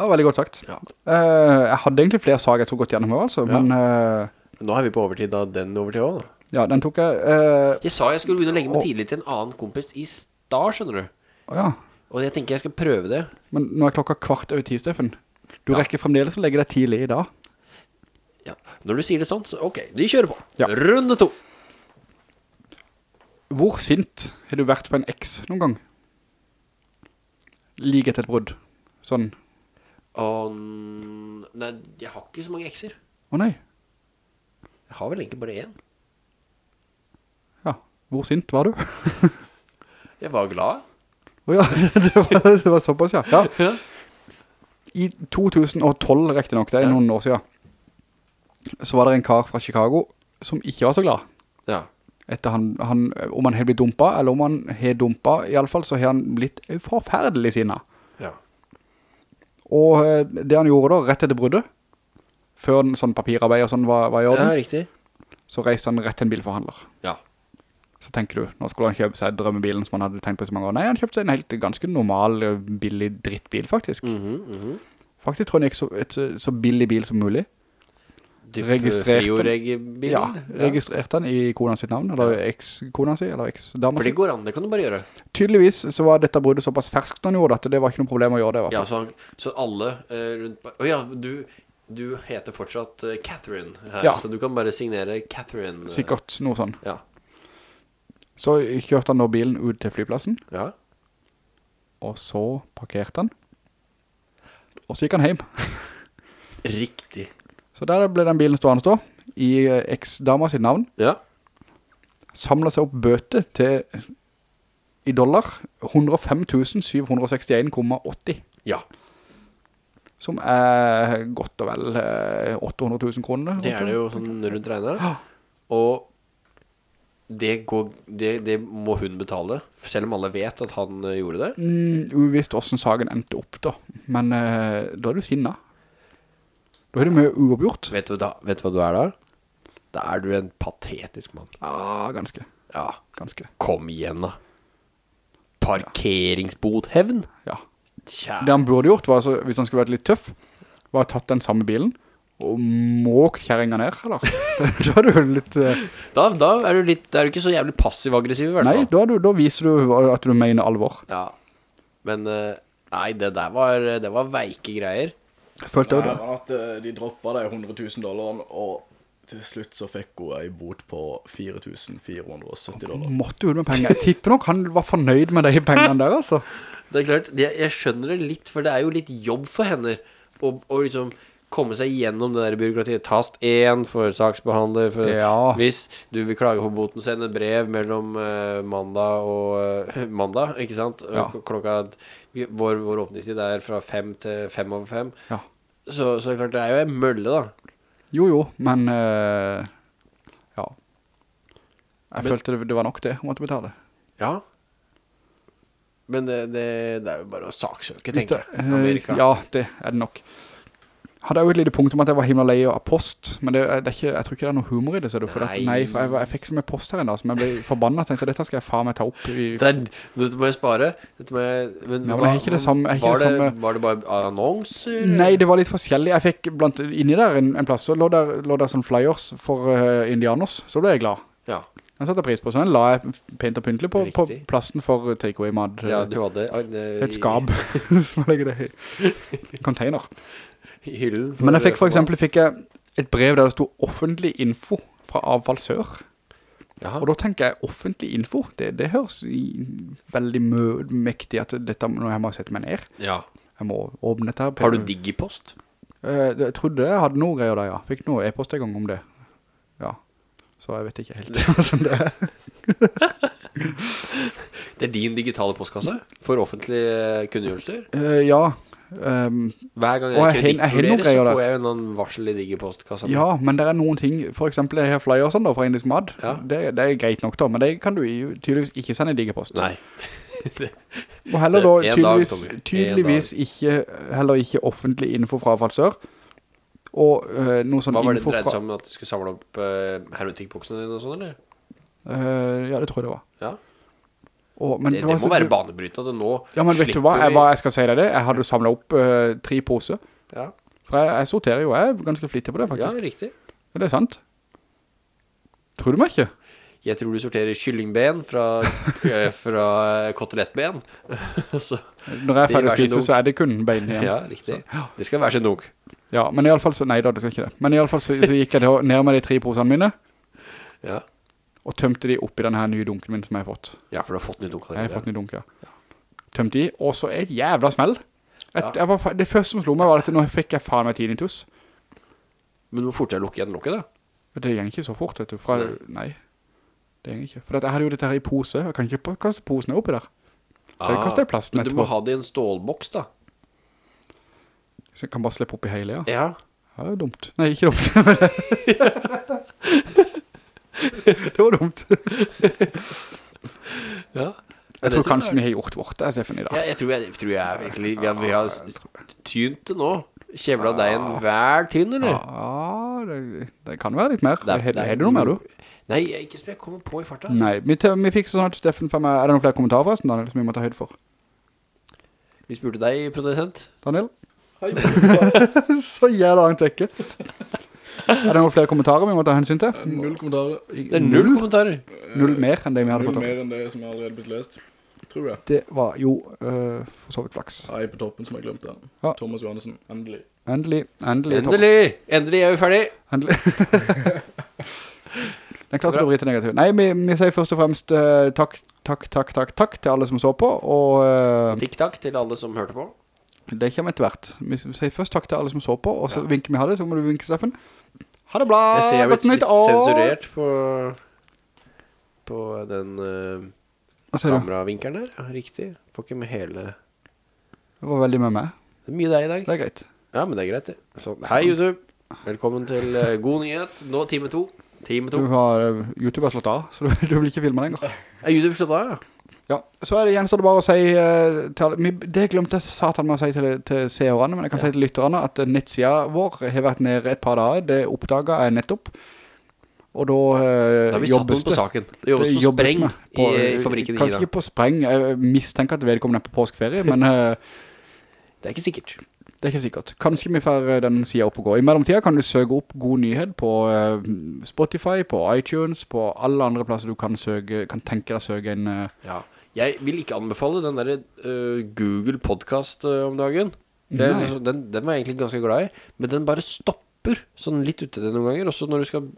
Var veldig godt sagt. Ja. Uh, jeg hadde egentlig flere sager jeg skulle gått gjennom her, altså. Ja. Men eh, Nå er vi på overtid av den overtid også. da. ja, den tok jeg... Uh, Jeg sa jeg skulle begynne å legge meg tidlig til en annen kompis i stad, skjønner du. ja, Og jeg tenker jeg skal prøve det. men nå er klokka kvart over ti, Steffen. Du rekker fremdeles å legge deg tidlig i dag. Ja. Når du sier det sånn, så ok, vi kjører på. Ja. Runde to. Hvor sint har du vært på en ex noen gang? Like etter et brudd. Sånn, Og, nei, jeg har ikke så mange ekser. å nei, Jeg har vel egentlig bare én. ja, hvor sint var du? Jeg var glad. Å ja, det var, det var såpass, ja. ja. Ja. I 2012, riktig nok, det er Ja. noen år siden, så var det en kar fra Chicago som ikke var så glad. Ja. Etter han, han, om han har blitt dumpet, eller om han har dumpet, i alle fall så har han blitt forferdelig sinna. Ja. Og eh, det han gjorde da, rett etter bruddet, før en sånn papirarbeid og sånn var, var i ja, orden, riktig. så reiste han rett til en bilforhandler. Ja. Så tenker du, nå skulle han kjøpe seg drømmebilen som han hadde tenkt på så mange år. Nei, han kjøpte seg en helt ganske normal, eh, billig drittbil faktisk. Mhm, mhm. Faktisk tror jeg han gikk så, et så billig bil som mulig. Typ Registrert- frioreg-bilen? Ja, registrerte han i kona sitt navn, eller eks-kona si, eller eks-dama For det går an, det kan du bare gjøre. Tydeligvis så var dette bruddet såpass ferskt han gjorde at det var ikke noe problem å gjøre det. Ja, så, så alle uh, rundt Åja, oh, ja, du, du heter fortsatt eh, Catherine her, Ja. så du kan bare signere Catherine. eh, Sikkert noe sånn. Ja. Så kjørte han da bilen ut til flyplassen, Ja. og så parkerte han. Og så gikk han hjem. Riktig. Så der ble den bilen stående stå, i eh, eks-dama sitt navn. Ja. Samlet seg opp bøte til, i dollar, 105 761,80. Ja. Som er godt og vel eh, 800 000 kroner. Det er det jo sånn rundt regnet. Og det, går, det, det må hun betale, selv om alle vet at han eh, gjorde det. Mm, uvisst hvordan saken endte opp da. Men uh, da er du sinna. Da er det mye uoppgjort. Vet du, da, vet du hva du er da? Da er du en patetisk mann. Ja, ganske. Ja, Ganske. kom igjen da. Parkeringsbothevn? Ja. Kjære. Det han burde gjort var, altså, hvis han skulle vært litt tøff, var tatt den samme bilen og måk kjæringa ned, eller? da er du litt... Uh... Da, da er du litt, er du ikke så jævlig passiv-aggressiv i hvert nei, da, du, da viser du at du mener alvor. Ja. Men, uh, nei, det der var, det var veike greier. Følte Det jeg er at eh, de droppa de 100 000 dollarene, og til slutt så fikk hun ei bot på 4470 dollar. Måtte ut med penger. Jeg tipper nok han var fornøyd med de pengene der, altså. Det er klart, jeg skjønner det litt, for det er jo litt jobb for henne å, å liksom komme seg gjennom det der byråkratiet. Tast 1 for saksbehandler. For, Ja. Hvis du vil klage på boten, send et brev mellom uh, mandag og uh, mandag, ikke sant? Ja. Klokka, vår, vår åpningstid er fra 5 til 5 over 5. Ja. Så, så det klart, det er jo en mølle da. Jo, jo, men eh, ja. Jeg Men- følte det, det var nok det, hun måtte betale. Ja. Men det, det, det er jo bare å saksøke, tenker jeg. eh, Ja, det er det nok. Hadde jeg jo et lite punkt om at jeg var himla lei av post, men det, det er ikke, jeg tror ikke det er noe humor i det, ser du, for, at, Nei. nei, for jeg, var- jeg fikk så mye post her en dag, som jeg ble forbannet, tenkte dette skal jeg faen meg ta opp i... Det er, dette må jeg spare. Dette må jeg, men, Ja, men det ikke det samme- var, det det, samme- var det bare annonser? Nei, det var litt forskjellig. Jeg fikk blant, inni der en, en plass, så lå der, lå der sånn flyers for uh, indianers, så ble jeg glad. Ja, Den satte pris på, så den la jeg pent og pyntelig på, på plassen for takeaway-mad. ja du hadde Uh, et skab, som legger det i container. I hyllen. Men jeg fikk for eksempel fikk jeg et brev der det stod offentlig info fra avfall sør. Jaha. Og da tenker jeg offentlig info, det, det høres i, veldig mektig at dette nå jeg må sette meg ned. Ja. Jeg må åpne dette. Har du digipost? Eh, jeg trodde jeg hadde noe greier der, ja. Fikk noe e-post en gang om det. Ja. Så jeg vet ikke helt hvordan det er. Det er din digitale postkasse for offentlige kunngjørelser. Eh, ja. Ehm, Hver gang Og jeg kredittvurderer, så får jeg jo noen varsel i digipostkassen. ja, men det er noen ting, for eksempel det her sånn da, fra Indisk Mad, Ja. det, det er greit nok da, men det kan du tydeligvis ikke sende i Digipost Nei. Og heller da tydeligvis, tydeligvis ikke, heller ikke offentlig info fra Falsør. sør. Og uh, noe sånn Hva var det dreid seg om at du skulle samle opp uh, hermetikkboksene dine og sånn, eller? Uh, ja, det tror jeg det var. Og, men Det, det må så- være banebrytende at nå Ja, men vet du hva, jeg, hva jeg skal si deg det? Jeg hadde samlet opp uh, tre poser. Ja, For jeg, jeg sorterer jo, jeg er ganske flittig på det ja, riktig. Ja, det er sant. Tror du meg ikke? Jeg tror du sorterer kyllingben fra, eh, fra kotelettben. så, Når jeg er ferdig å spise, så er det kun ben igjen. ja, riktig. Det skal være sin nok Ja, men i alle fall så, nei da, det skal ikke det. Men i alle fall så, så gikk jeg ned med de tre posene mine, Ja. Og tømte de opp i denne her nye dunken min som jeg har fått. ja, for du har fått ny dunk Jeg har fått ny dunk, ja. Tømte de, og så et jævla smell. Et, Ja. jeg var, det første som slo meg var at nå fikk jeg faen meg tinnitus. Men hvor fort jeg lukker igjen lukket da? Det gjenger ikke så fort, vet du. Fra, Nei. det gjenger ikke. For jeg hadde jo dette her i pose, jeg kan ikke kaste posene oppi der. Det koster plasten Ah, men du må ha det i en stålboks da. Så jeg kan bare slippe oppi hele, ja. Ja. Ja, det er jo dumt. Nei, ikke dumt. det var dumt. ja. Jeg tror kanskje vi har gjort vårt, Steffen, i dag. Ja, jeg tror jeg, tror jeg virkelig Vi har, vi har tynt det nå. Kjevla deigen hver tynn, eller? Ja, det, det kan være litt mer. Det er- Har det er- har du noe mer, du? Nei, ikke som jeg kommer på i farta. Nei, vi, vi fikk sånn at Steffen for meg, er det noen flere kommentarer forresten, Daniel, som vi må ta høyde for? Vi spurte deg, produsent. Daniel? Så jævla langt vekke. Er det noen flere kommentarer vi må ta hensyn til? Null kommentarer. Det er null kommentarer. Null mer enn det vi hadde Null fått. mer enn det som har allerede blitt lest. Tror jeg. Det var jo øh, for så vidt flaks. Ei på toppen som jeg glemte. Ja. Thomas Johansen, endelig. Endelig, endelig. Thomas. Endelig! Endelig er vi ferdig. Endelig. Den klarte du å bli til negativ. Nei, vi, vi sier først og fremst uh, takk takk, takk, takk, takk til alle som så på, og Uh, Tikk-takk til alle som hørte på. det kommer etter hvert. Vi sier først takk til alle som så på, og så Ja. vinker vi ha det, så må du vinke, Steffen. Ha det bra! Jeg ser jeg har blitt litt sensurert på, på den uh, kameravinkelen der. Ja, riktig. Får ikke med hele... Det var veldig med meg. Det er mye deg i dag. Det er greit. Ja, men det er greit det. Så, hei YouTube. Velkommen til uh, God Nyhet. Nå time to. Time Du har, uh, YouTube har slått av, så du, du blir ikke filmet lenger. Er YouTube slått av, ja? Ja, så er det gjenstår det bare å si uh, til det glemte jeg satan med å si til, til seerne, men jeg kan si til lytterne at eh, nettsida vår har vært nede et par dager, det oppdaget jeg nettopp, og da, eh, Da har vi satt jobbes noen på det. saken. Det jobbes på jobbes spreng på- i, i fabrikken i Kanskje ikke på spreng, jeg mistenker at vedkommende er på påskferie, men Uh, Det er ikke sikkert. det er ikke sikkert. Kanskje vi får den siden opp og gå. I mellomtida kan du søke opp God Nyhet på Spotify, på iTunes, på alle andre plasser du kan søke, kan tenke deg å søke en... Ja. Jeg vil ikke anbefale den der uh, Google podcast uh, om dagen. Er liksom- den, den var jeg egentlig ganske glad i, men den bare stopper sånn litt ute det noen ganger. Også når du skal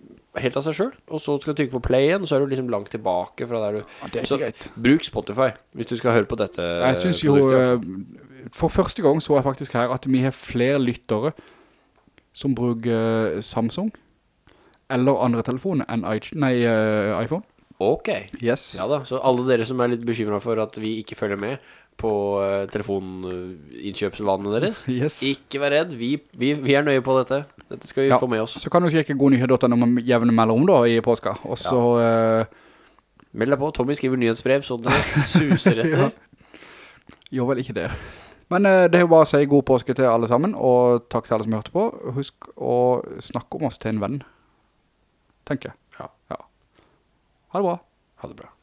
helt av seg selv, og så skal du trykke på play igjen, så er du liksom langt tilbake fra der du... Ja, det er Så greit. bruk Spotify, hvis du skal høre på dette Jeg synes jo, eh, for første gang så jeg faktisk her at vi har flere lyttere som bruker Samsung eller andre telefoner enn iPhone. Ok. Yes. Ja da, så alle dere som er litt bekymret for at vi ikke følger med på uh, telefoninnkjøpsvanene deres, Yes. ikke vær redd, vi, vi, vi er nøye på dette. Dette skal vi Ja. få med oss. Så kan du sjekke godnyhet.no med jevne mellom da i påska. Og så, eh, Meld deg på, Tommy skriver nyhetsbrev, så det suser etter. gjør vel ikke det. Men eh, det er jo bare å si god påske til alle sammen, og takk til alle som hørte på. Husk å snakke om oss til en venn, tenker jeg. Ja. Ha det bra. Ha det bra.